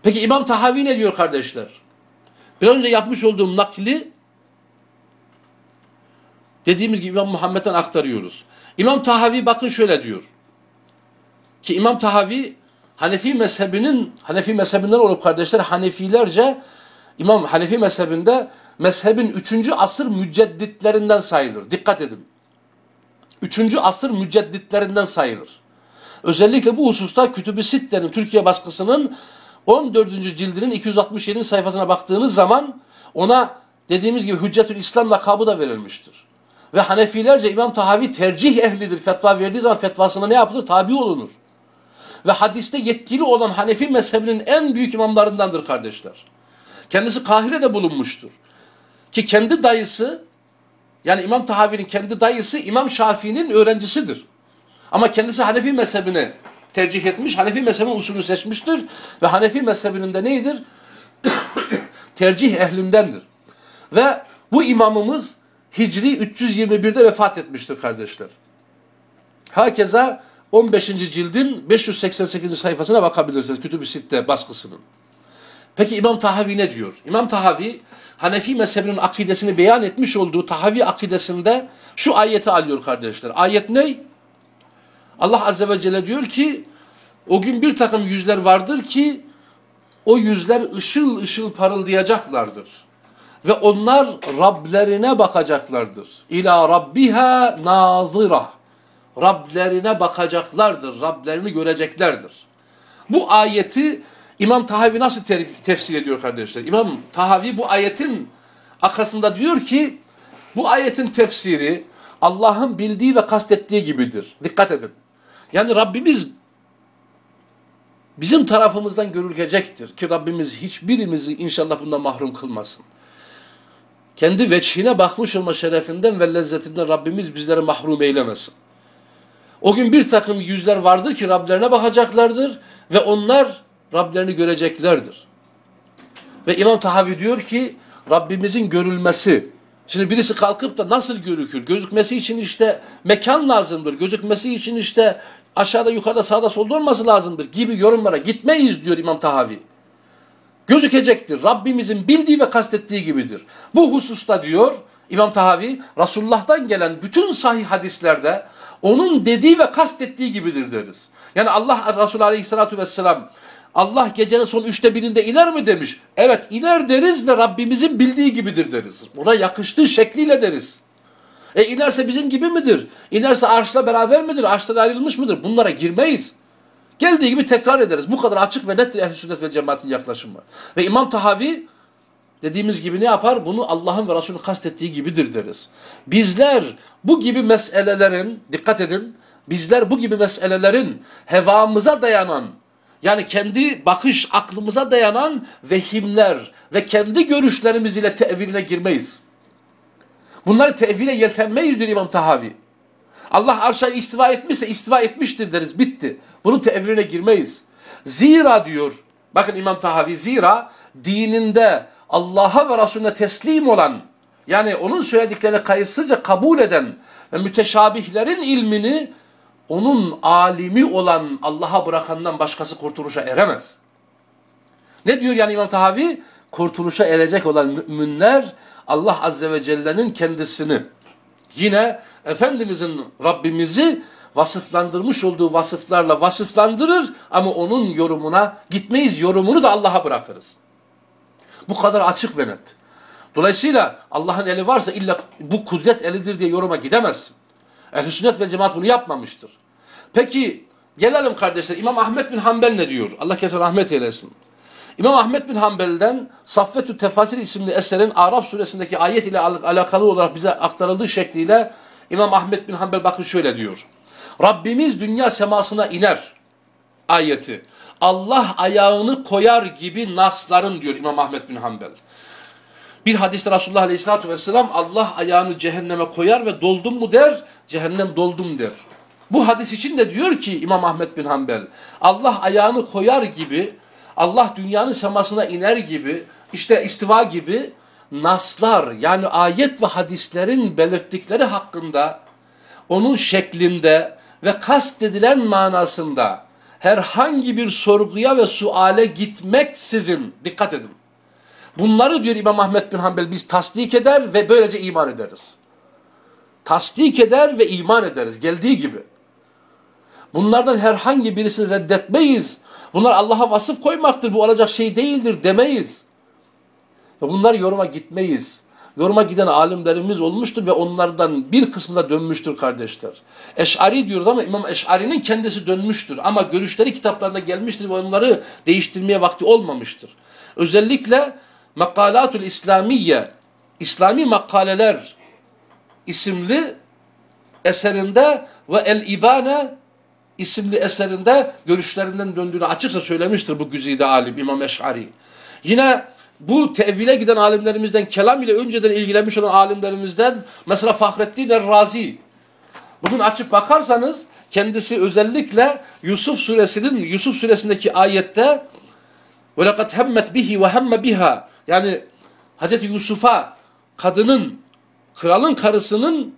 A: Peki İmam Tahavi ne diyor kardeşler? Bir önce yapmış olduğum nakli dediğimiz gibi İmam Muhammed'den aktarıyoruz. İmam Tahavi bakın şöyle diyor. Ki İmam Tahavi Hanefi mezhebinin Hanefi mezhebinden olup kardeşler Hanefilerce İmam Hanefi mezhebinde mezhebin 3. asır mücedditlerinden sayılır. Dikkat edin. 3. asır mücedditlerinden sayılır. Özellikle bu hususta Kütüb-i Sitte'nin Türkiye baskısının 14. cildinin 267. sayfasına baktığınız zaman ona dediğimiz gibi Hüccetül İslam lakabı da verilmiştir. Ve Hanefilerce İmam Tahavi tercih ehlidir. Fetva verdiği zaman fetvasına ne yapılır? Tabi olunur. Ve hadiste yetkili olan Hanefi mezhebinin en büyük imamlarındandır kardeşler. Kendisi Kahire'de bulunmuştur. Ki kendi dayısı yani İmam Tahavi'nin kendi dayısı İmam Şafii'nin öğrencisidir. Ama kendisi Hanefi mezhebini tercih etmiş. Hanefi mezhebinin usulünü seçmiştir. Ve Hanefi mezhebinin de neydir? tercih ehlindendir. Ve bu imamımız Hicri 321'de vefat etmiştir kardeşler. Hakeza 15. cildin 588. sayfasına bakabilirsiniz. Kütüb-i Sitte baskısının. Peki İmam Tahavi ne diyor? İmam Tahavi Hanefi mezhebinin akidesini beyan etmiş olduğu Tahavi akidesinde şu ayeti alıyor kardeşler. Ayet ne? Allah Azze ve Celle diyor ki o gün bir takım yüzler vardır ki o yüzler ışıl ışıl parıldayacaklardır. Ve onlar Rablerine bakacaklardır. İla Rabbiha nazira. Rablerine bakacaklardır. Rablerini göreceklerdir. Bu ayeti İmam Tahavi nasıl te tefsir ediyor kardeşler? İmam Tahavi bu ayetin arkasında diyor ki bu ayetin tefsiri Allah'ın bildiği ve kastettiği gibidir. Dikkat edin. Yani Rabbimiz bizim tarafımızdan görülecektir ki Rabbimiz hiçbirimizi inşallah bundan mahrum kılmasın. Kendi veçhine bakmış olma şerefinden ve lezzetinden Rabbimiz bizleri mahrum eylemesin. O gün bir takım yüzler vardır ki Rablerine bakacaklardır ve onlar Rablerini göreceklerdir. Ve İmam Tahavi diyor ki Rabbimizin görülmesi. Şimdi birisi kalkıp da nasıl görükür? Gözükmesi için işte mekan lazımdır. Gözükmesi için işte aşağıda yukarıda sağda solda olması lazımdır gibi yorumlara gitmeyiz diyor İmam Tahavi. Gözükecektir. Rabbimizin bildiği ve kastettiği gibidir. Bu hususta diyor İmam Tahavi Resulullah'tan gelen bütün sahih hadislerde onun dediği ve kastettiği gibidir deriz. Yani Allah Resulü Aleyhisselatü Vesselam Allah gecenin son üçte birinde iner mi demiş. Evet iner deriz ve Rabbimizin bildiği gibidir deriz. Buna yakıştığı şekliyle deriz. E inerse bizim gibi midir? İnerse arşla beraber midir? Arştan ayrılmış mıdır? Bunlara girmeyiz. Geldiği gibi tekrar ederiz. Bu kadar açık ve nettir ehl sünnet ve cemaatin yaklaşımı. Ve İmam Tahavi dediğimiz gibi ne yapar? Bunu Allah'ın ve Resulünün kastettiği gibidir deriz. Bizler bu gibi meselelerin, dikkat edin, bizler bu gibi meselelerin hevamıza dayanan, yani kendi bakış aklımıza dayanan vehimler ve kendi görüşlerimiz ile teviline girmeyiz. Bunları tevhile yeltenmeyiz diyor İmam Tahavi. Allah arşa istiva etmişse istiva etmiştir deriz. Bitti. Bunun teviline girmeyiz. Zira diyor, bakın İmam Tahavi, zira dininde Allah'a ve Resulüne teslim olan, yani onun söylediklerini kayıtsızca kabul eden ve müteşabihlerin ilmini onun alimi olan Allah'a bırakandan başkası kurtuluşa eremez. Ne diyor yani İmam Tahavi? Kurtuluşa erecek olan müminler Allah Azze ve Celle'nin kendisini yine Efendimizin Rabbimizi vasıflandırmış olduğu vasıflarla vasıflandırır ama onun yorumuna gitmeyiz. Yorumunu da Allah'a bırakırız. Bu kadar açık ve net. Dolayısıyla Allah'ın eli varsa illa bu kudret elidir diye yoruma gidemezsin. Ehl-i sünnet ve cemaat bunu yapmamıştır. Peki gelelim kardeşler İmam Ahmet bin Hanbel ne diyor? Allah kesin rahmet eylesin. İmam Ahmet bin Hanbel'den Saffetü Tefasir isimli eserin Araf suresindeki ayet ile alakalı olarak bize aktarıldığı şekliyle İmam Ahmet bin Hanbel bakın şöyle diyor. Rabbimiz dünya semasına iner ayeti. Allah ayağını koyar gibi nasların diyor İmam Ahmet bin Hanbel. Bir hadiste Resulullah Aleyhisselatü Vesselam Allah ayağını cehenneme koyar ve doldum mu der, cehennem doldum der. Bu hadis için de diyor ki İmam Ahmet bin Hanbel, Allah ayağını koyar gibi, Allah dünyanın semasına iner gibi, işte istiva gibi naslar yani ayet ve hadislerin belirttikleri hakkında onun şeklinde ve kastedilen manasında herhangi bir sorguya ve suale gitmeksizin dikkat edin. Bunları diyor İmam Ahmet bin Hanbel biz tasdik eder ve böylece iman ederiz. Tasdik eder ve iman ederiz geldiği gibi. Bunlardan herhangi birisini reddetmeyiz. Bunlar Allah'a vasıf koymaktır bu olacak şey değildir demeyiz. Ve bunlar yoruma gitmeyiz. Yoruma giden alimlerimiz olmuştur ve onlardan bir kısmı da dönmüştür kardeşler. Eş'ari diyoruz ama İmam Eş'ari'nin kendisi dönmüştür. Ama görüşleri kitaplarında gelmiştir ve onları değiştirmeye vakti olmamıştır. Özellikle Makalatul İslamiye, İslami makaleler isimli eserinde ve El-İbane isimli eserinde görüşlerinden döndüğünü açıkça söylemiştir bu güzide alim İmam Eş'ari. Yine bu tevhile giden alimlerimizden, kelam ile önceden ilgilenmiş olan alimlerimizden mesela Fahrettin Er-Razi. Bugün açıp bakarsanız kendisi özellikle Yusuf suresinin Yusuf suresindeki ayette وَلَقَدْ هَمَّتْ bihi ve hemme biha yani Hz. Yusuf'a kadının, kralın karısının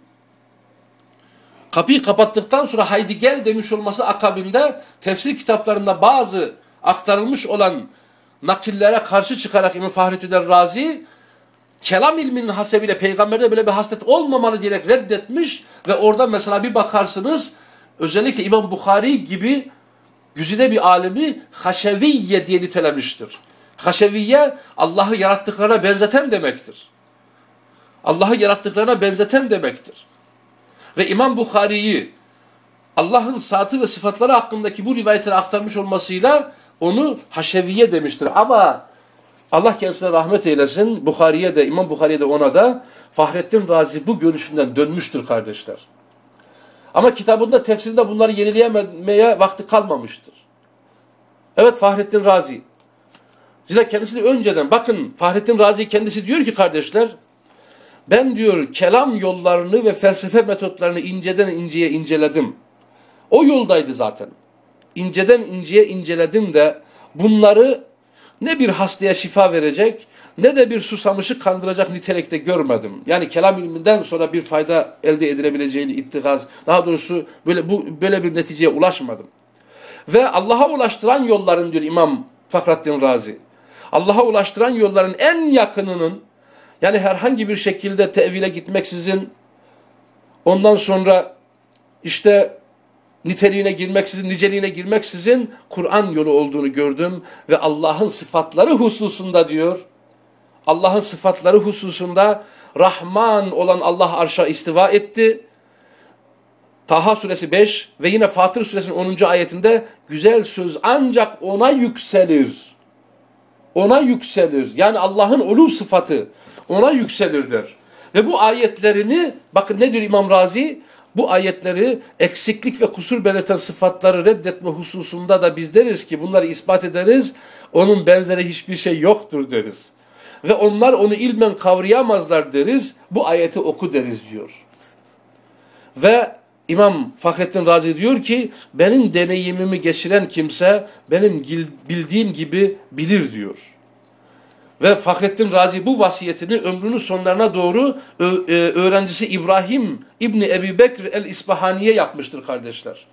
A: kapıyı kapattıktan sonra haydi gel demiş olması akabinde tefsir kitaplarında bazı aktarılmış olan nakillere karşı çıkarak İmam Fahrettin Razi kelam ilminin hasebiyle peygamberde böyle bir haslet olmamalı diyerek reddetmiş ve orada mesela bir bakarsınız özellikle İmam Bukhari gibi güzide bir alimi haşeviye diye nitelemiştir. Haşeviye Allah'ı yarattıklarına benzeten demektir. Allah'ı yarattıklarına benzeten demektir. Ve İmam Bukhari'yi Allah'ın saatı ve sıfatları hakkındaki bu rivayetleri aktarmış olmasıyla onu haşeviye demiştir. Ama Allah kendisine rahmet eylesin. Bukhari'ye de, İmam Bukhari'ye de ona da Fahrettin Razi bu görüşünden dönmüştür kardeşler. Ama kitabında tefsirinde bunları yenileyememeye vakti kalmamıştır. Evet Fahrettin Razi. Zira kendisini önceden bakın Fahrettin Razi kendisi diyor ki kardeşler ben diyor kelam yollarını ve felsefe metotlarını inceden inceye inceledim. O yoldaydı zaten. İnceden inceye inceledim de bunları ne bir hastaya şifa verecek ne de bir susamışı kandıracak nitelikte görmedim. Yani kelam ilminden sonra bir fayda elde edilebileceğini ittikaz, daha doğrusu böyle bu böyle bir neticeye ulaşmadım. Ve Allah'a ulaştıran yolların diyor İmam Fakrattin Razi. Allah'a ulaştıran yolların en yakınının yani herhangi bir şekilde tevile gitmeksizin ondan sonra işte niteliğine girmeksizin, niceliğine girmeksizin Kur'an yolu olduğunu gördüm ve Allah'ın sıfatları hususunda diyor. Allah'ın sıfatları hususunda Rahman olan Allah arşa istiva etti. Taha suresi 5 ve yine Fatır suresinin 10. ayetinde güzel söz ancak ona yükselir. Ona yükselir. Yani Allah'ın ulu sıfatı ona yükselir der. Ve bu ayetlerini bakın ne diyor İmam Razi? Bu ayetleri eksiklik ve kusur belirten sıfatları reddetme hususunda da biz deriz ki bunları ispat ederiz. Onun benzeri hiçbir şey yoktur deriz. Ve onlar onu ilmen kavrayamazlar deriz. Bu ayeti oku deriz diyor. Ve İmam Fahrettin Razi diyor ki benim deneyimimi geçiren kimse benim bildiğim gibi bilir diyor. Ve Fahrettin Razi bu vasiyetini ömrünün sonlarına doğru e, öğrencisi İbrahim İbni Ebi Bekr el-İsbahaniye yapmıştır kardeşler.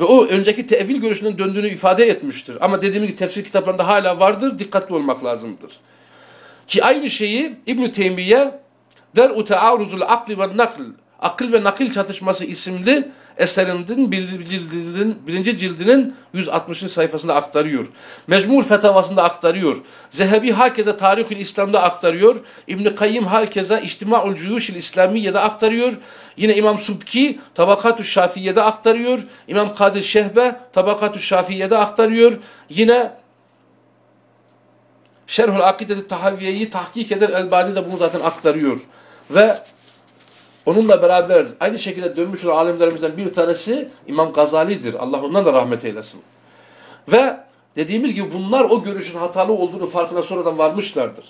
A: Ve o önceki tevil görüşünden döndüğünü ifade etmiştir. Ama dediğim gibi tefsir kitaplarında hala vardır. Dikkatli olmak lazımdır. Ki aynı şeyi İbn-i Teymiye Der-u te'aruzul akli ve nakl Akıl ve Nakil Çatışması isimli eserinin birinci cildinin, birinci cildinin 160. sayfasında aktarıyor. Mecmul Fetavasında aktarıyor. Zehebi hakeze Tarihül İslam'da aktarıyor. İbn Kayyim hakeze İçtimaul Cuyuşil İslamiye'de aktarıyor. Yine İmam Subki Tabakatü Şafiye'de aktarıyor. İmam Kadir Şehbe Tabakatü Şafiye'de aktarıyor. Yine Şerhul Akidet-i Tahaviye'yi tahkik eden Elbani de bunu zaten aktarıyor. Ve onunla beraber aynı şekilde dönmüş olan alimlerimizden bir tanesi İmam Gazali'dir. Allah ondan da rahmet eylesin. Ve dediğimiz gibi bunlar o görüşün hatalı olduğunu farkına sonradan varmışlardır.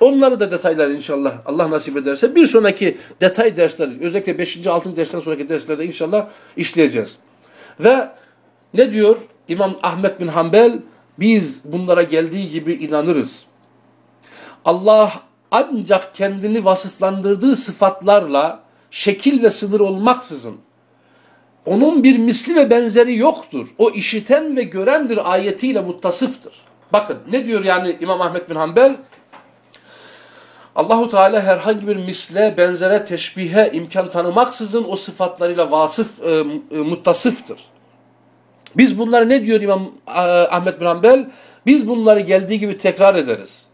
A: Onları da detaylar inşallah Allah nasip ederse bir sonraki detay dersler özellikle 5. 6. dersten sonraki derslerde inşallah işleyeceğiz. Ve ne diyor İmam Ahmet bin Hanbel biz bunlara geldiği gibi inanırız. Allah ancak kendini vasıflandırdığı sıfatlarla şekil ve sınır olmaksızın onun bir misli ve benzeri yoktur. O işiten ve görendir ayetiyle muttasıftır. Bakın ne diyor yani İmam Ahmet bin Hanbel? Allahu Teala herhangi bir misle, benzere, teşbihe imkan tanımaksızın o sıfatlarıyla vasıf, e, e, muttasıftır. Biz bunları ne diyor İmam e, Ahmet bin Hanbel? Biz bunları geldiği gibi tekrar ederiz.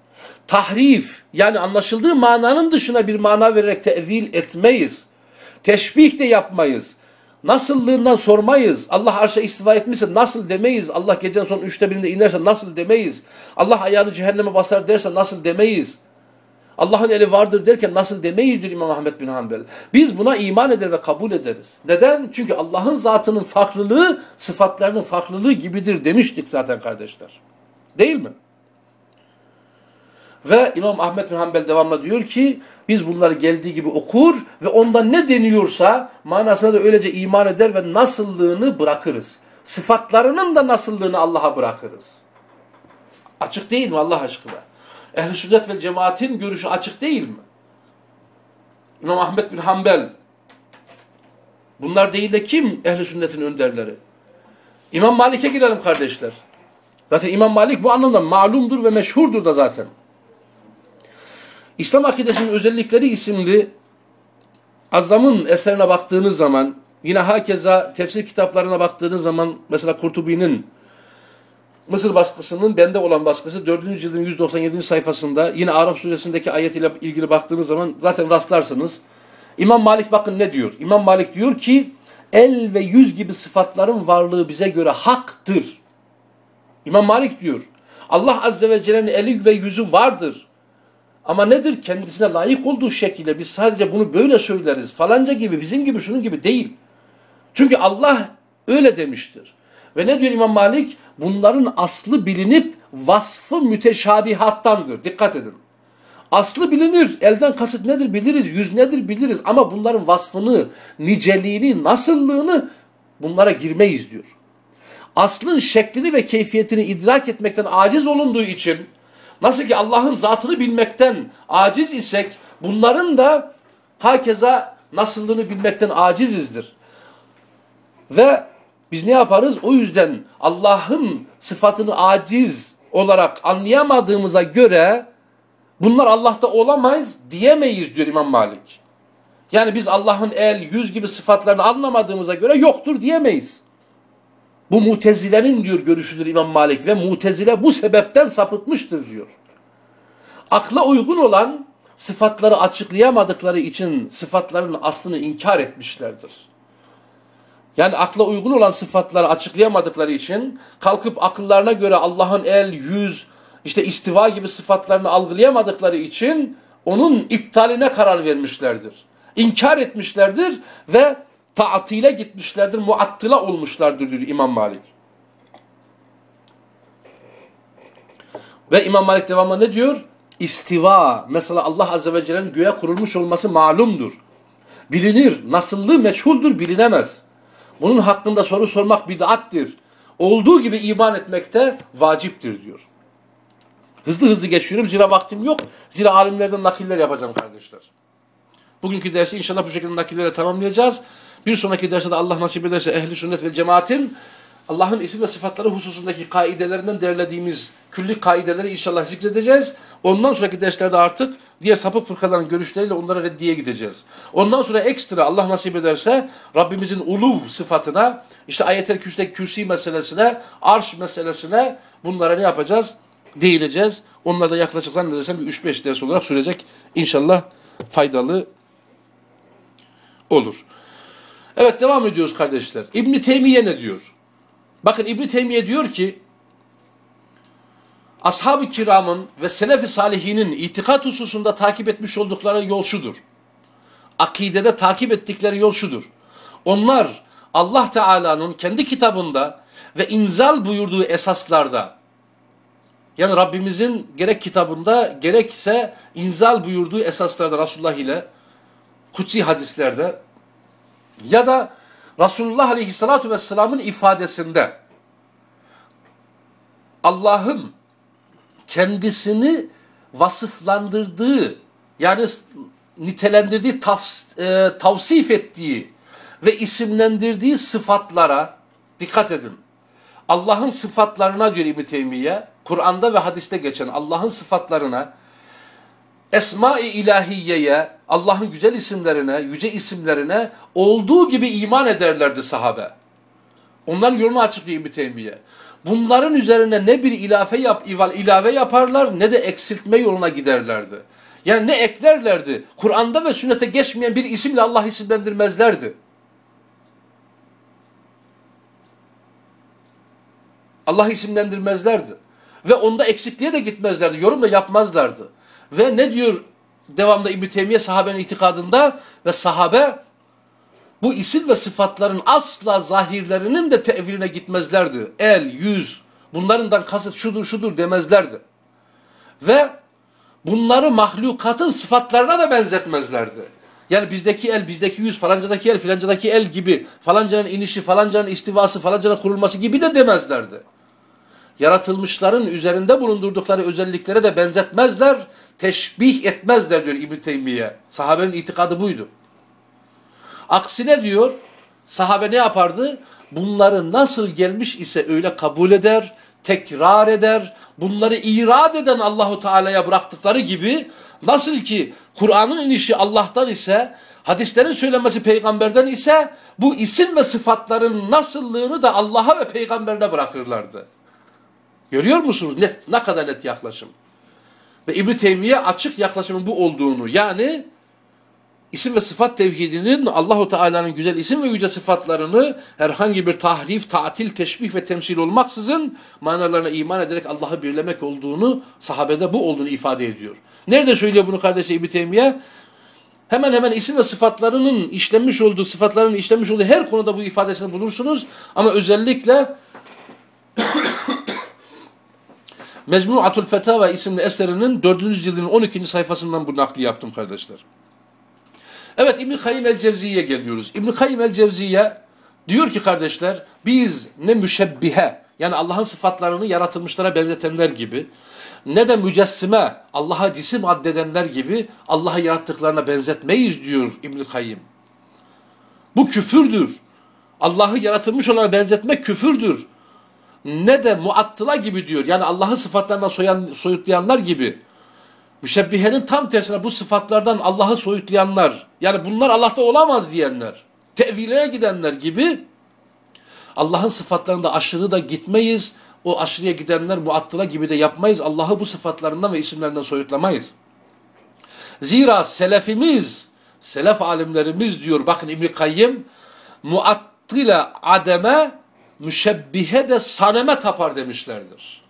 A: Tahrif yani anlaşıldığı mananın dışına bir mana vererek tevil etmeyiz. Teşbih de yapmayız. Nasıllığından sormayız. Allah arşa istiva etmişse nasıl demeyiz. Allah gecenin son üçte birinde inerse nasıl demeyiz. Allah ayağını cehenneme basar derse nasıl demeyiz. Allah'ın eli vardır derken nasıl demeyiz diyor İmam Ahmet bin Hanbel. Biz buna iman eder ve kabul ederiz. Neden? Çünkü Allah'ın zatının farklılığı sıfatlarının farklılığı gibidir demiştik zaten kardeşler. Değil mi? Ve İmam Ahmet bin Hanbel devamlı diyor ki biz bunları geldiği gibi okur ve ondan ne deniyorsa manasına da öylece iman eder ve nasıllığını bırakırız. Sıfatlarının da nasıllığını Allah'a bırakırız. Açık değil mi Allah aşkına? Ehl-i sünnet ve cemaatin görüşü açık değil mi? İmam Ahmet bin Hanbel. Bunlar değil de kim ehl-i sünnetin önderleri? İmam Malik'e girelim kardeşler. Zaten İmam Malik bu anlamda malumdur ve meşhurdur da zaten. İslam akidesinin özellikleri isimli Azam'ın eserine baktığınız zaman yine hakeza tefsir kitaplarına baktığınız zaman mesela Kurtubi'nin Mısır baskısının bende olan baskısı 4. cildin 197. sayfasında yine Araf suresindeki ayet ile ilgili baktığınız zaman zaten rastlarsınız. İmam Malik bakın ne diyor? İmam Malik diyor ki el ve yüz gibi sıfatların varlığı bize göre haktır. İmam Malik diyor. Allah Azze ve Celle'nin eli ve yüzü vardır. Ama nedir? Kendisine layık olduğu şekilde biz sadece bunu böyle söyleriz. Falanca gibi, bizim gibi, şunun gibi değil. Çünkü Allah öyle demiştir. Ve ne diyor İmam Malik? Bunların aslı bilinip vasfı müteşabihattandır. Dikkat edin. Aslı bilinir. Elden kasıt nedir biliriz. Yüz nedir biliriz. Ama bunların vasfını, niceliğini, nasıllığını bunlara girmeyiz diyor. aslın şeklini ve keyfiyetini idrak etmekten aciz olunduğu için nasıl ki Allah'ın zatını bilmekten aciz isek bunların da hakeza nasıllığını bilmekten acizizdir. Ve biz ne yaparız? O yüzden Allah'ın sıfatını aciz olarak anlayamadığımıza göre bunlar Allah'ta olamayız diyemeyiz diyor İmam Malik. Yani biz Allah'ın el, yüz gibi sıfatlarını anlamadığımıza göre yoktur diyemeyiz. Bu mutezilenin diyor görüşüdür İmam Malik ve mutezile bu sebepten sapıtmıştır diyor. Akla uygun olan sıfatları açıklayamadıkları için sıfatların aslını inkar etmişlerdir. Yani akla uygun olan sıfatları açıklayamadıkları için kalkıp akıllarına göre Allah'ın el, yüz, işte istiva gibi sıfatlarını algılayamadıkları için onun iptaline karar vermişlerdir. İnkar etmişlerdir ve taatile gitmişlerdir, muattıla olmuşlardır diyor İmam Malik. Ve İmam Malik devamında ne diyor? İstiva, mesela Allah Azze ve Celle'nin göğe kurulmuş olması malumdur. Bilinir, nasıllığı meçhuldür, bilinemez. Bunun hakkında soru sormak bid'attir. Olduğu gibi iman etmekte vaciptir diyor. Hızlı hızlı geçiyorum. Zira vaktim yok. Zira alimlerden nakiller yapacağım kardeşler. Bugünkü dersi inşallah bu şekilde nakillere tamamlayacağız. Bir sonraki derste de Allah nasip ederse ehli sünnet ve cemaatin Allah'ın isim ve sıfatları hususundaki kaidelerinden derlediğimiz külli kaideleri inşallah zikredeceğiz. Ondan sonraki derslerde artık diğer sapık fırkaların görüşleriyle onlara reddiye gideceğiz. Ondan sonra ekstra Allah nasip ederse Rabbimizin ulu sıfatına, işte ayet-el kürsüdeki kürsi meselesine, arş meselesine bunlara ne yapacağız? Değineceğiz. Onlar da yaklaşık zannedersem bir 3-5 ders olarak sürecek. İnşallah faydalı olur. Evet devam ediyoruz kardeşler. İbn Teymiye ne diyor? Bakın İbn Teymiye diyor ki ashab-ı kiramın ve selef-i salihinin itikat hususunda takip etmiş oldukları yol şudur. Akidede takip ettikleri yol şudur. Onlar Allah Teala'nın kendi kitabında ve inzal buyurduğu esaslarda yani Rabbimizin gerek kitabında gerekse inzal buyurduğu esaslarda Resulullah ile kutsi hadislerde ya da Resulullah Aleyhisselatü Vesselam'ın ifadesinde Allah'ın kendisini vasıflandırdığı yani nitelendirdiği, tavs e, tavsif ettiği ve isimlendirdiği sıfatlara dikkat edin. Allah'ın sıfatlarına diyor İbn Teymiye, Kur'an'da ve hadiste geçen Allah'ın sıfatlarına, Esma-i ilahiyeye, Allah'ın güzel isimlerine, yüce isimlerine olduğu gibi iman ederlerdi sahabe. Onların yolunu açıklıyor İbn Teymiye. Bunların üzerine ne bir ilave yap, ilave yaparlar ne de eksiltme yoluna giderlerdi. Yani ne eklerlerdi? Kur'an'da ve sünnete geçmeyen bir isimle Allah isimlendirmezlerdi. Allah isimlendirmezlerdi. Ve onda eksikliğe de gitmezlerdi. Yorum da yapmazlardı. Ve ne diyor devamda İbn-i Teymiye sahabenin itikadında ve sahabe bu isim ve sıfatların asla zahirlerinin de teviline gitmezlerdi. El, yüz, bunlarından kasıt şudur şudur demezlerdi. Ve bunları mahlukatın sıfatlarına da benzetmezlerdi. Yani bizdeki el, bizdeki yüz, falancadaki el, filancadaki el gibi, falancanın inişi, falancanın istivası, falancanın kurulması gibi de demezlerdi. Yaratılmışların üzerinde bulundurdukları özelliklere de benzetmezler, teşbih etmezler diyor İbn Teymiye. Sahabenin itikadı buydu. Aksine diyor sahabe ne yapardı? Bunları nasıl gelmiş ise öyle kabul eder, tekrar eder. Bunları irad eden Allahu Teala'ya bıraktıkları gibi nasıl ki Kur'an'ın inişi Allah'tan ise hadislerin söylenmesi peygamberden ise bu isim ve sıfatların nasıllığını da Allah'a ve peygamberine bırakırlardı. Görüyor musunuz net, ne kadar net yaklaşım? Ve İbn Teymiye açık yaklaşımın bu olduğunu yani isim ve sıfat tevhidinin Allahu Teala'nın güzel isim ve yüce sıfatlarını herhangi bir tahrif, tatil, teşbih ve temsil olmaksızın manalarına iman ederek Allah'ı birlemek olduğunu, sahabede bu olduğunu ifade ediyor. Nerede söylüyor bunu kardeşi İbni Teymiye? Hemen hemen isim ve sıfatlarının işlenmiş olduğu, sıfatlarının işlenmiş olduğu her konuda bu ifadesini bulursunuz. Ama özellikle Mecmuatul Fetava isimli eserinin 4. cildinin 12. sayfasından bu nakli yaptım kardeşler. Evet İbn-i Kayyim el-Cevziye geliyoruz. İbn-i Kayyim el-Cevziye Diyor ki kardeşler biz ne müşebbihe yani Allah'ın sıfatlarını yaratılmışlara benzetenler gibi ne de mücessime Allah'a cisim addedenler gibi Allah'ı yarattıklarına benzetmeyiz diyor İbn Kayyim. Bu küfürdür. Allah'ı yaratılmış olana benzetmek küfürdür. Ne de muattıla gibi diyor. Yani Allah'ın sıfatlarına soyan, soyutlayanlar gibi. Müşebbihenin tam tersine bu sıfatlardan Allah'ı soyutlayanlar. Yani bunlar Allah'ta olamaz diyenler. Tevileye gidenler gibi Allah'ın sıfatlarında aşırı da gitmeyiz. O aşırıya gidenler muattıla gibi de yapmayız. Allah'ı bu sıfatlarından ve isimlerinden soyutlamayız. Zira selefimiz, selef alimlerimiz diyor bakın İbn-i Kayyim muattile ademe müşebbihe de saneme tapar demişlerdir.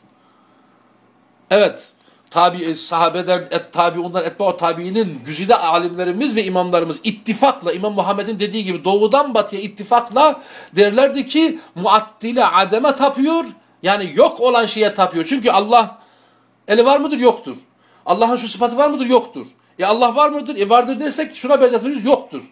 A: Evet tabi sahabeden et tabiundan etba tabiinin güzide alimlerimiz ve imamlarımız ittifakla İmam Muhammed'in dediği gibi doğudan batıya ittifakla derlerdi ki muattile ademe tapıyor. Yani yok olan şeye tapıyor. Çünkü Allah eli var mıdır? Yoktur. Allah'ın şu sıfatı var mıdır? Yoktur. E Allah var mıdır? E vardır dersek şuna benzetiriz. Yoktur.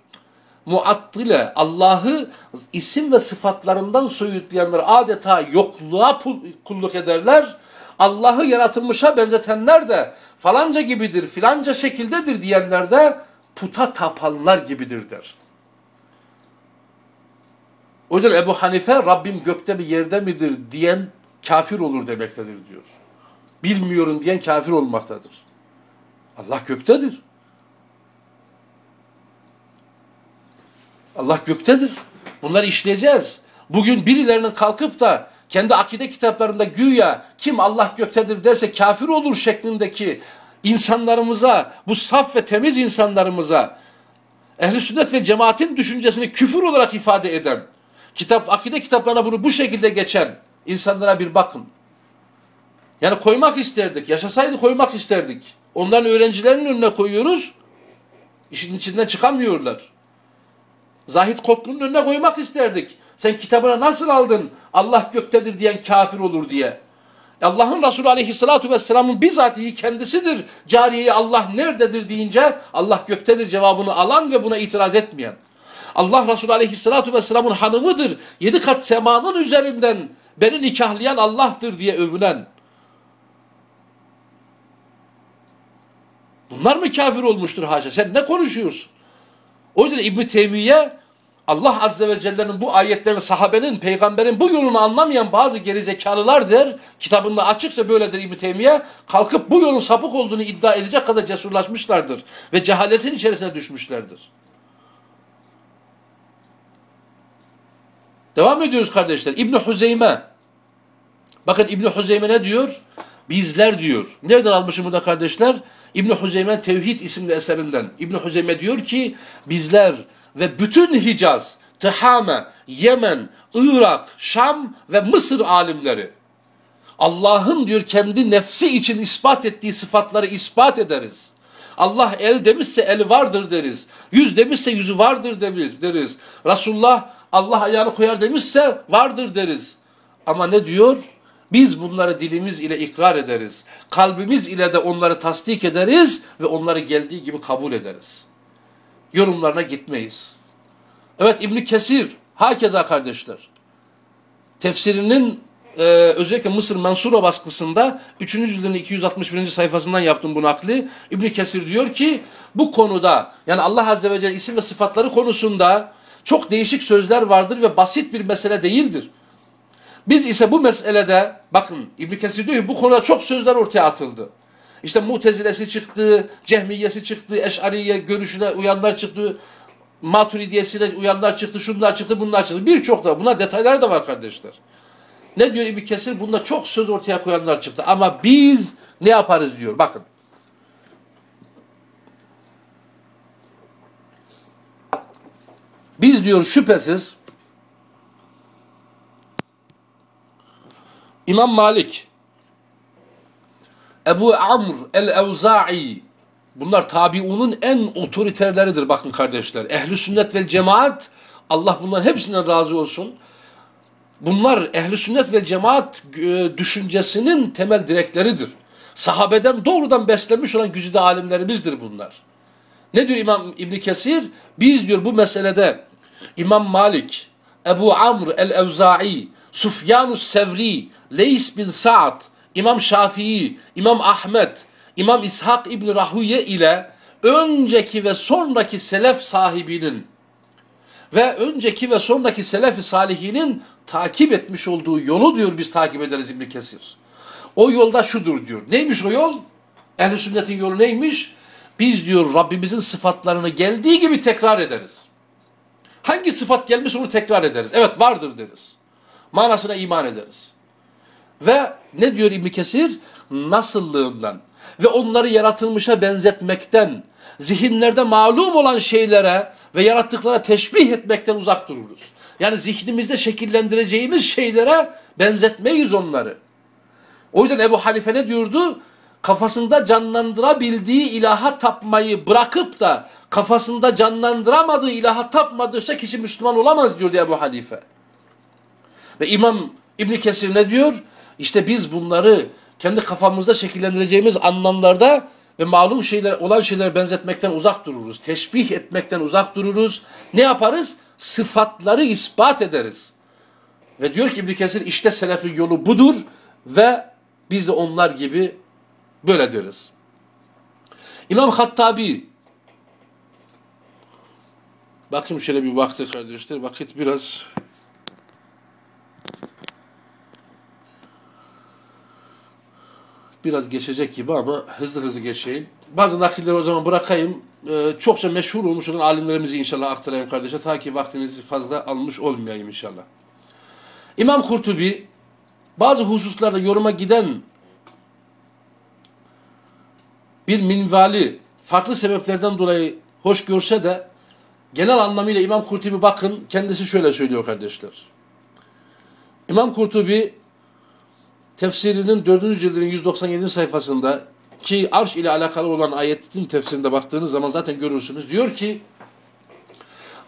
A: Muattile Allah'ı isim ve sıfatlarından soyutlayanlar adeta yokluğa kulluk ederler Allah'ı yaratılmışa benzetenler de falanca gibidir, filanca şekildedir diyenler de puta tapanlar gibidir der. O yüzden Ebu Hanife Rabbim gökte bir yerde midir diyen kafir olur demektedir diyor. Bilmiyorum diyen kafir olmaktadır. Allah göktedir. Allah göktedir. Bunları işleyeceğiz. Bugün birilerinin kalkıp da kendi akide kitaplarında güya kim Allah göktedir derse kafir olur şeklindeki insanlarımıza, bu saf ve temiz insanlarımıza ehli sünnet ve cemaatin düşüncesini küfür olarak ifade eden, kitap akide kitaplarına bunu bu şekilde geçen insanlara bir bakın. Yani koymak isterdik, yaşasaydı koymak isterdik. Onların öğrencilerinin önüne koyuyoruz, işin içinden çıkamıyorlar. Zahit Kotlu'nun önüne koymak isterdik. Sen kitabına nasıl aldın Allah göktedir diyen kafir olur diye. Allah'ın Resulü aleyhissalatu vesselamın bizatihi kendisidir. Cariyeyi Allah nerededir deyince Allah göktedir cevabını alan ve buna itiraz etmeyen. Allah Resulü aleyhissalatu vesselamın hanımıdır. Yedi kat semanın üzerinden beni nikahlayan Allah'tır diye övünen. Bunlar mı kafir olmuştur haşa? Sen ne konuşuyorsun? O yüzden İbn-i Teymiye Allah Azze ve Celle'nin bu ayetlerini sahabenin, peygamberin bu yolunu anlamayan bazı gerizekalılar der. Kitabında açıkça böyledir İbn-i Teymiye. Kalkıp bu yolun sapık olduğunu iddia edecek kadar cesurlaşmışlardır. Ve cehaletin içerisine düşmüşlerdir. Devam ediyoruz kardeşler. İbn Huzeyme. Bakın İbn Huzeyme ne diyor? Bizler diyor. Nereden almışım burada kardeşler? İbn Huzeyme Tevhid isimli eserinden. İbn Huzeyme diyor ki bizler ve bütün Hicaz, Tihame, Yemen, Irak, Şam ve Mısır alimleri Allah'ın diyor kendi nefsi için ispat ettiği sıfatları ispat ederiz. Allah el demişse el vardır deriz. Yüz demişse yüzü vardır deriz. Resulullah Allah ayağını koyar demişse vardır deriz. Ama ne diyor? Biz bunları dilimiz ile ikrar ederiz. Kalbimiz ile de onları tasdik ederiz ve onları geldiği gibi kabul ederiz yorumlarına gitmeyiz. Evet İbni Kesir, hakeza kardeşler. Tefsirinin e, özellikle Mısır Mansura baskısında 3. cildinin 261. sayfasından yaptım bu nakli. İbni Kesir diyor ki bu konuda yani Allah Azze ve Celle isim ve sıfatları konusunda çok değişik sözler vardır ve basit bir mesele değildir. Biz ise bu meselede bakın İbn Kesir diyor ki bu konuda çok sözler ortaya atıldı. İşte mutezilesi çıktı, cehmiyesi çıktı, eşariye görüşüne uyanlar çıktı, maturidiyesine uyanlar çıktı, şunlar çıktı, bunlar çıktı. Birçok da buna detaylar da var kardeşler. Ne diyor İbni Kesir? Bunda çok söz ortaya koyanlar çıktı. Ama biz ne yaparız diyor. Bakın. Biz diyor şüphesiz İmam Malik Ebu Amr el-Evza'i bunlar tabiunun en otoriterleridir bakın kardeşler. Ehli sünnet vel cemaat Allah bunların hepsinden razı olsun. Bunlar ehli sünnet vel cemaat e, düşüncesinin temel direkleridir. Sahabeden doğrudan beslenmiş olan güzide alimlerimizdir bunlar. Ne diyor İmam İbn Kesir? Biz diyor bu meselede İmam Malik, Ebu Amr el-Evza'i, Sufyanus Sevri, Leys bin Sa'd, İmam Şafii, İmam Ahmet, İmam İshak İbni Rahuye ile önceki ve sonraki selef sahibinin ve önceki ve sonraki selef-i salihinin takip etmiş olduğu yolu diyor biz takip ederiz İbni Kesir. O yolda şudur diyor. Neymiş o yol? Ehl-i sünnetin yolu neymiş? Biz diyor Rabbimizin sıfatlarını geldiği gibi tekrar ederiz. Hangi sıfat gelmiş onu tekrar ederiz. Evet vardır deriz. Manasına iman ederiz. Ve ne diyor İbn Kesir? Nasıllığından ve onları yaratılmışa benzetmekten, zihinlerde malum olan şeylere ve yarattıklara teşbih etmekten uzak dururuz. Yani zihnimizde şekillendireceğimiz şeylere benzetmeyiz onları. O yüzden Ebu Hanife ne diyordu? Kafasında canlandırabildiği ilaha tapmayı bırakıp da kafasında canlandıramadığı ilaha tapmadıkça kişi Müslüman olamaz diyordu Ebu Hanife. Ve İmam İbn Kesir ne diyor? İşte biz bunları kendi kafamızda şekillendireceğimiz anlamlarda ve malum şeyler olan şeylere benzetmekten uzak dururuz. Teşbih etmekten uzak dururuz. Ne yaparız? Sıfatları ispat ederiz. Ve diyor ki İbn Kesir işte selefin yolu budur ve biz de onlar gibi böyle deriz. İmam Hattabi bakayım şöyle bir vakti kardeşler. Vakit biraz biraz geçecek gibi ama hızlı hızlı geçeyim. Bazı nakilleri o zaman bırakayım. Ee, çokça meşhur olmuş olan alimlerimizi inşallah aktarayım kardeşler. Ta ki vaktinizi fazla almış olmayayım inşallah. İmam Kurtubi bazı hususlarda yoruma giden bir minvali farklı sebeplerden dolayı hoş görse de genel anlamıyla İmam Kurtubi bakın kendisi şöyle söylüyor kardeşler. İmam Kurtubi tefsirinin 4. cildinin 197. sayfasında ki arş ile alakalı olan ayetin tefsirinde baktığınız zaman zaten görürsünüz. Diyor ki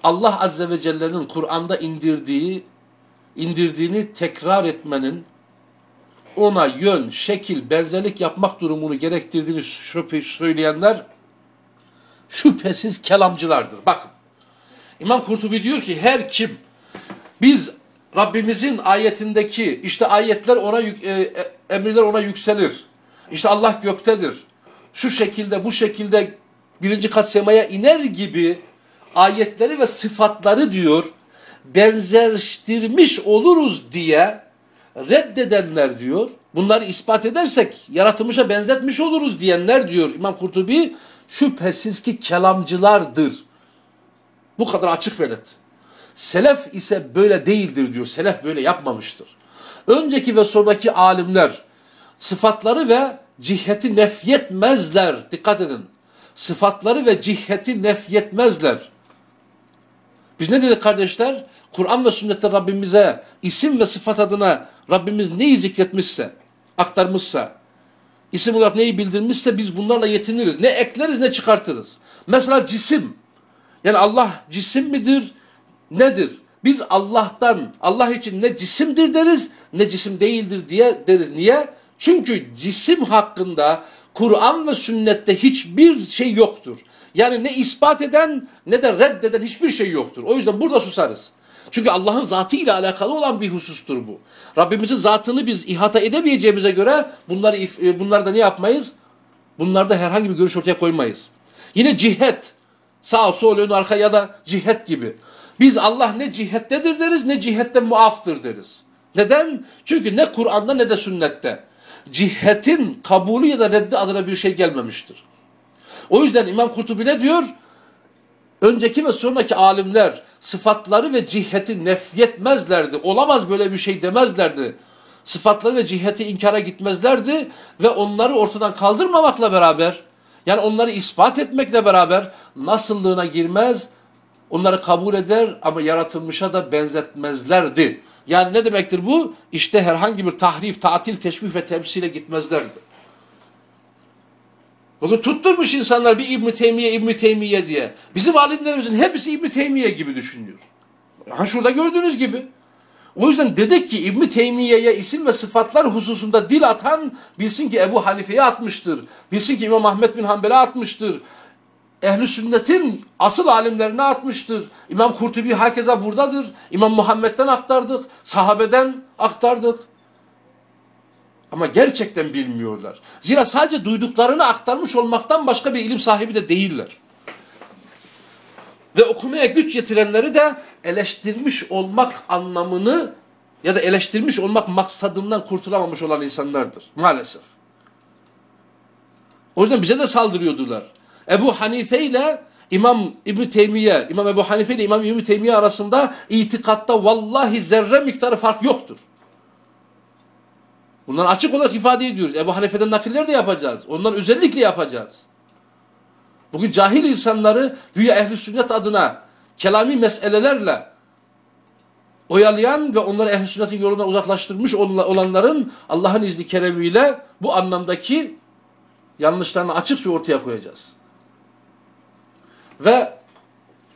A: Allah Azze ve Celle'nin Kur'an'da indirdiği indirdiğini tekrar etmenin ona yön, şekil, benzerlik yapmak durumunu gerektirdiğini söyleyenler şüphesiz kelamcılardır. Bakın. İmam Kurtubi diyor ki her kim biz Rabbimizin ayetindeki işte ayetler ona e, e, emirler ona yükselir. İşte Allah göktedir. Şu şekilde bu şekilde birinci kat semaya iner gibi ayetleri ve sıfatları diyor benzerleştirmiş oluruz diye reddedenler diyor. Bunları ispat edersek yaratılmışa benzetmiş oluruz diyenler diyor İmam Kurtubi şüphesiz ki kelamcılardır. Bu kadar açık ve net. Selef ise böyle değildir diyor. Selef böyle yapmamıştır. Önceki ve sonraki alimler sıfatları ve ciheti nefyetmezler. Dikkat edin. Sıfatları ve ciheti nefyetmezler. Biz ne dedik kardeşler? Kur'an ve sünnette Rabbimize isim ve sıfat adına Rabbimiz neyi zikretmişse, aktarmışsa, isim olarak neyi bildirmişse biz bunlarla yetiniriz. Ne ekleriz ne çıkartırız. Mesela cisim. Yani Allah cisim midir? Nedir? Biz Allah'tan, Allah için ne cisimdir deriz ne cisim değildir diye deriz. Niye? Çünkü cisim hakkında Kur'an ve sünnette hiçbir şey yoktur. Yani ne ispat eden ne de reddeden hiçbir şey yoktur. O yüzden burada susarız. Çünkü Allah'ın zatıyla alakalı olan bir husustur bu. Rabbimizin zatını biz ihata edemeyeceğimize göre bunları e, bunlarda ne yapmayız? Bunlarda herhangi bir görüş ortaya koymayız. Yine cihet, sağ sol ön arka ya da cihet gibi. Biz Allah ne cihettedir deriz ne cihette muaftır deriz. Neden? Çünkü ne Kur'an'da ne de sünnette cihetin kabulü ya da reddi adına bir şey gelmemiştir. O yüzden İmam Kurtubi ne diyor? Önceki ve sonraki alimler sıfatları ve ciheti nefyetmezlerdi. Olamaz böyle bir şey demezlerdi. Sıfatları ve ciheti inkara gitmezlerdi ve onları ortadan kaldırmamakla beraber yani onları ispat etmekle beraber nasıllığına girmez, onları kabul eder ama yaratılmışa da benzetmezlerdi. Yani ne demektir bu? İşte herhangi bir tahrif, tatil, teşbih ve temsile gitmezlerdi. Bugün tutturmuş insanlar bir İbn-i Teymiye, İbn-i Teymiye diye. Bizim alimlerimizin hepsi İbn-i Teymiye gibi düşünüyor. Ha şurada gördüğünüz gibi. O yüzden dedik ki İbn-i Teymiye'ye isim ve sıfatlar hususunda dil atan bilsin ki Ebu Hanife'ye atmıştır. Bilsin ki İmam Ahmet bin Hanbel'e atmıştır. Ehli sünnetin asıl alimlerine atmıştır. İmam Kurtubi hakeza buradadır. İmam Muhammed'den aktardık, sahabeden aktardık. Ama gerçekten bilmiyorlar. Zira sadece duyduklarını aktarmış olmaktan başka bir ilim sahibi de değiller. Ve okumaya güç yetirenleri de eleştirmiş olmak anlamını ya da eleştirmiş olmak maksadından kurtulamamış olan insanlardır. Maalesef. O yüzden bize de saldırıyordular. Ebu Hanife ile İmam İbn Teymiye, İmam Ebu Hanife ile İmam İbn Teymiye arasında itikatta vallahi zerre miktarı fark yoktur. Bunları açık olarak ifade ediyoruz. Ebu Hanife'den nakiller de yapacağız. Ondan özellikle yapacağız. Bugün cahil insanları güya ehli sünnet adına kelami meselelerle oyalayan ve onları ehli sünnetin yolundan uzaklaştırmış olanların Allah'ın izni keremiyle bu anlamdaki yanlışlarını açıkça ortaya koyacağız. Ve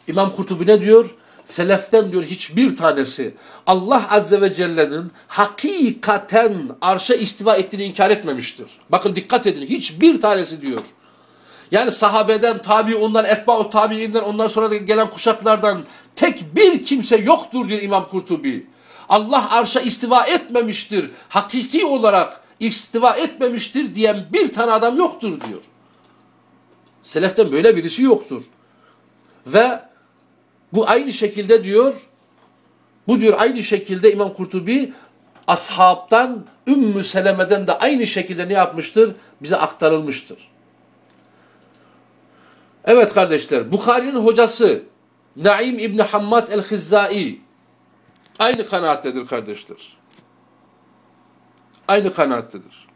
A: İmam Kurtubi ne diyor? Seleften diyor hiçbir tanesi Allah Azze ve Celle'nin hakikaten arşa istiva ettiğini inkar etmemiştir. Bakın dikkat edin hiçbir tanesi diyor. Yani sahabeden, tabi ondan, etba'u tabiinden, ondan sonra da gelen kuşaklardan tek bir kimse yoktur diyor İmam Kurtubi. Allah arşa istiva etmemiştir. Hakiki olarak istiva etmemiştir diyen bir tane adam yoktur diyor. Seleften böyle birisi yoktur. Ve bu aynı şekilde diyor, bu diyor aynı şekilde İmam Kurtubi ashabtan, Ümmü Seleme'den de aynı şekilde ne yapmıştır? Bize aktarılmıştır. Evet kardeşler, Bukhari'nin hocası Naim İbni Hammad el-Hizzai aynı kanaattedir kardeşler. Aynı kanaattedir.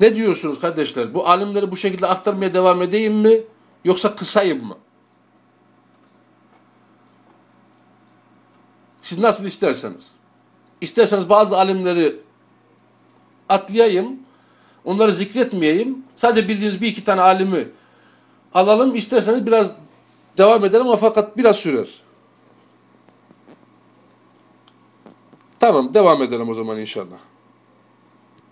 A: Ne diyorsunuz kardeşler? Bu alimleri bu şekilde aktarmaya devam edeyim mi? Yoksa kısayım mı? Siz nasıl isterseniz. İsterseniz bazı alimleri atlayayım, onları zikretmeyeyim. Sadece bildiğiniz bir iki tane alimi alalım. İsterseniz biraz devam edelim ama fakat biraz sürer. Tamam devam edelim o zaman inşallah.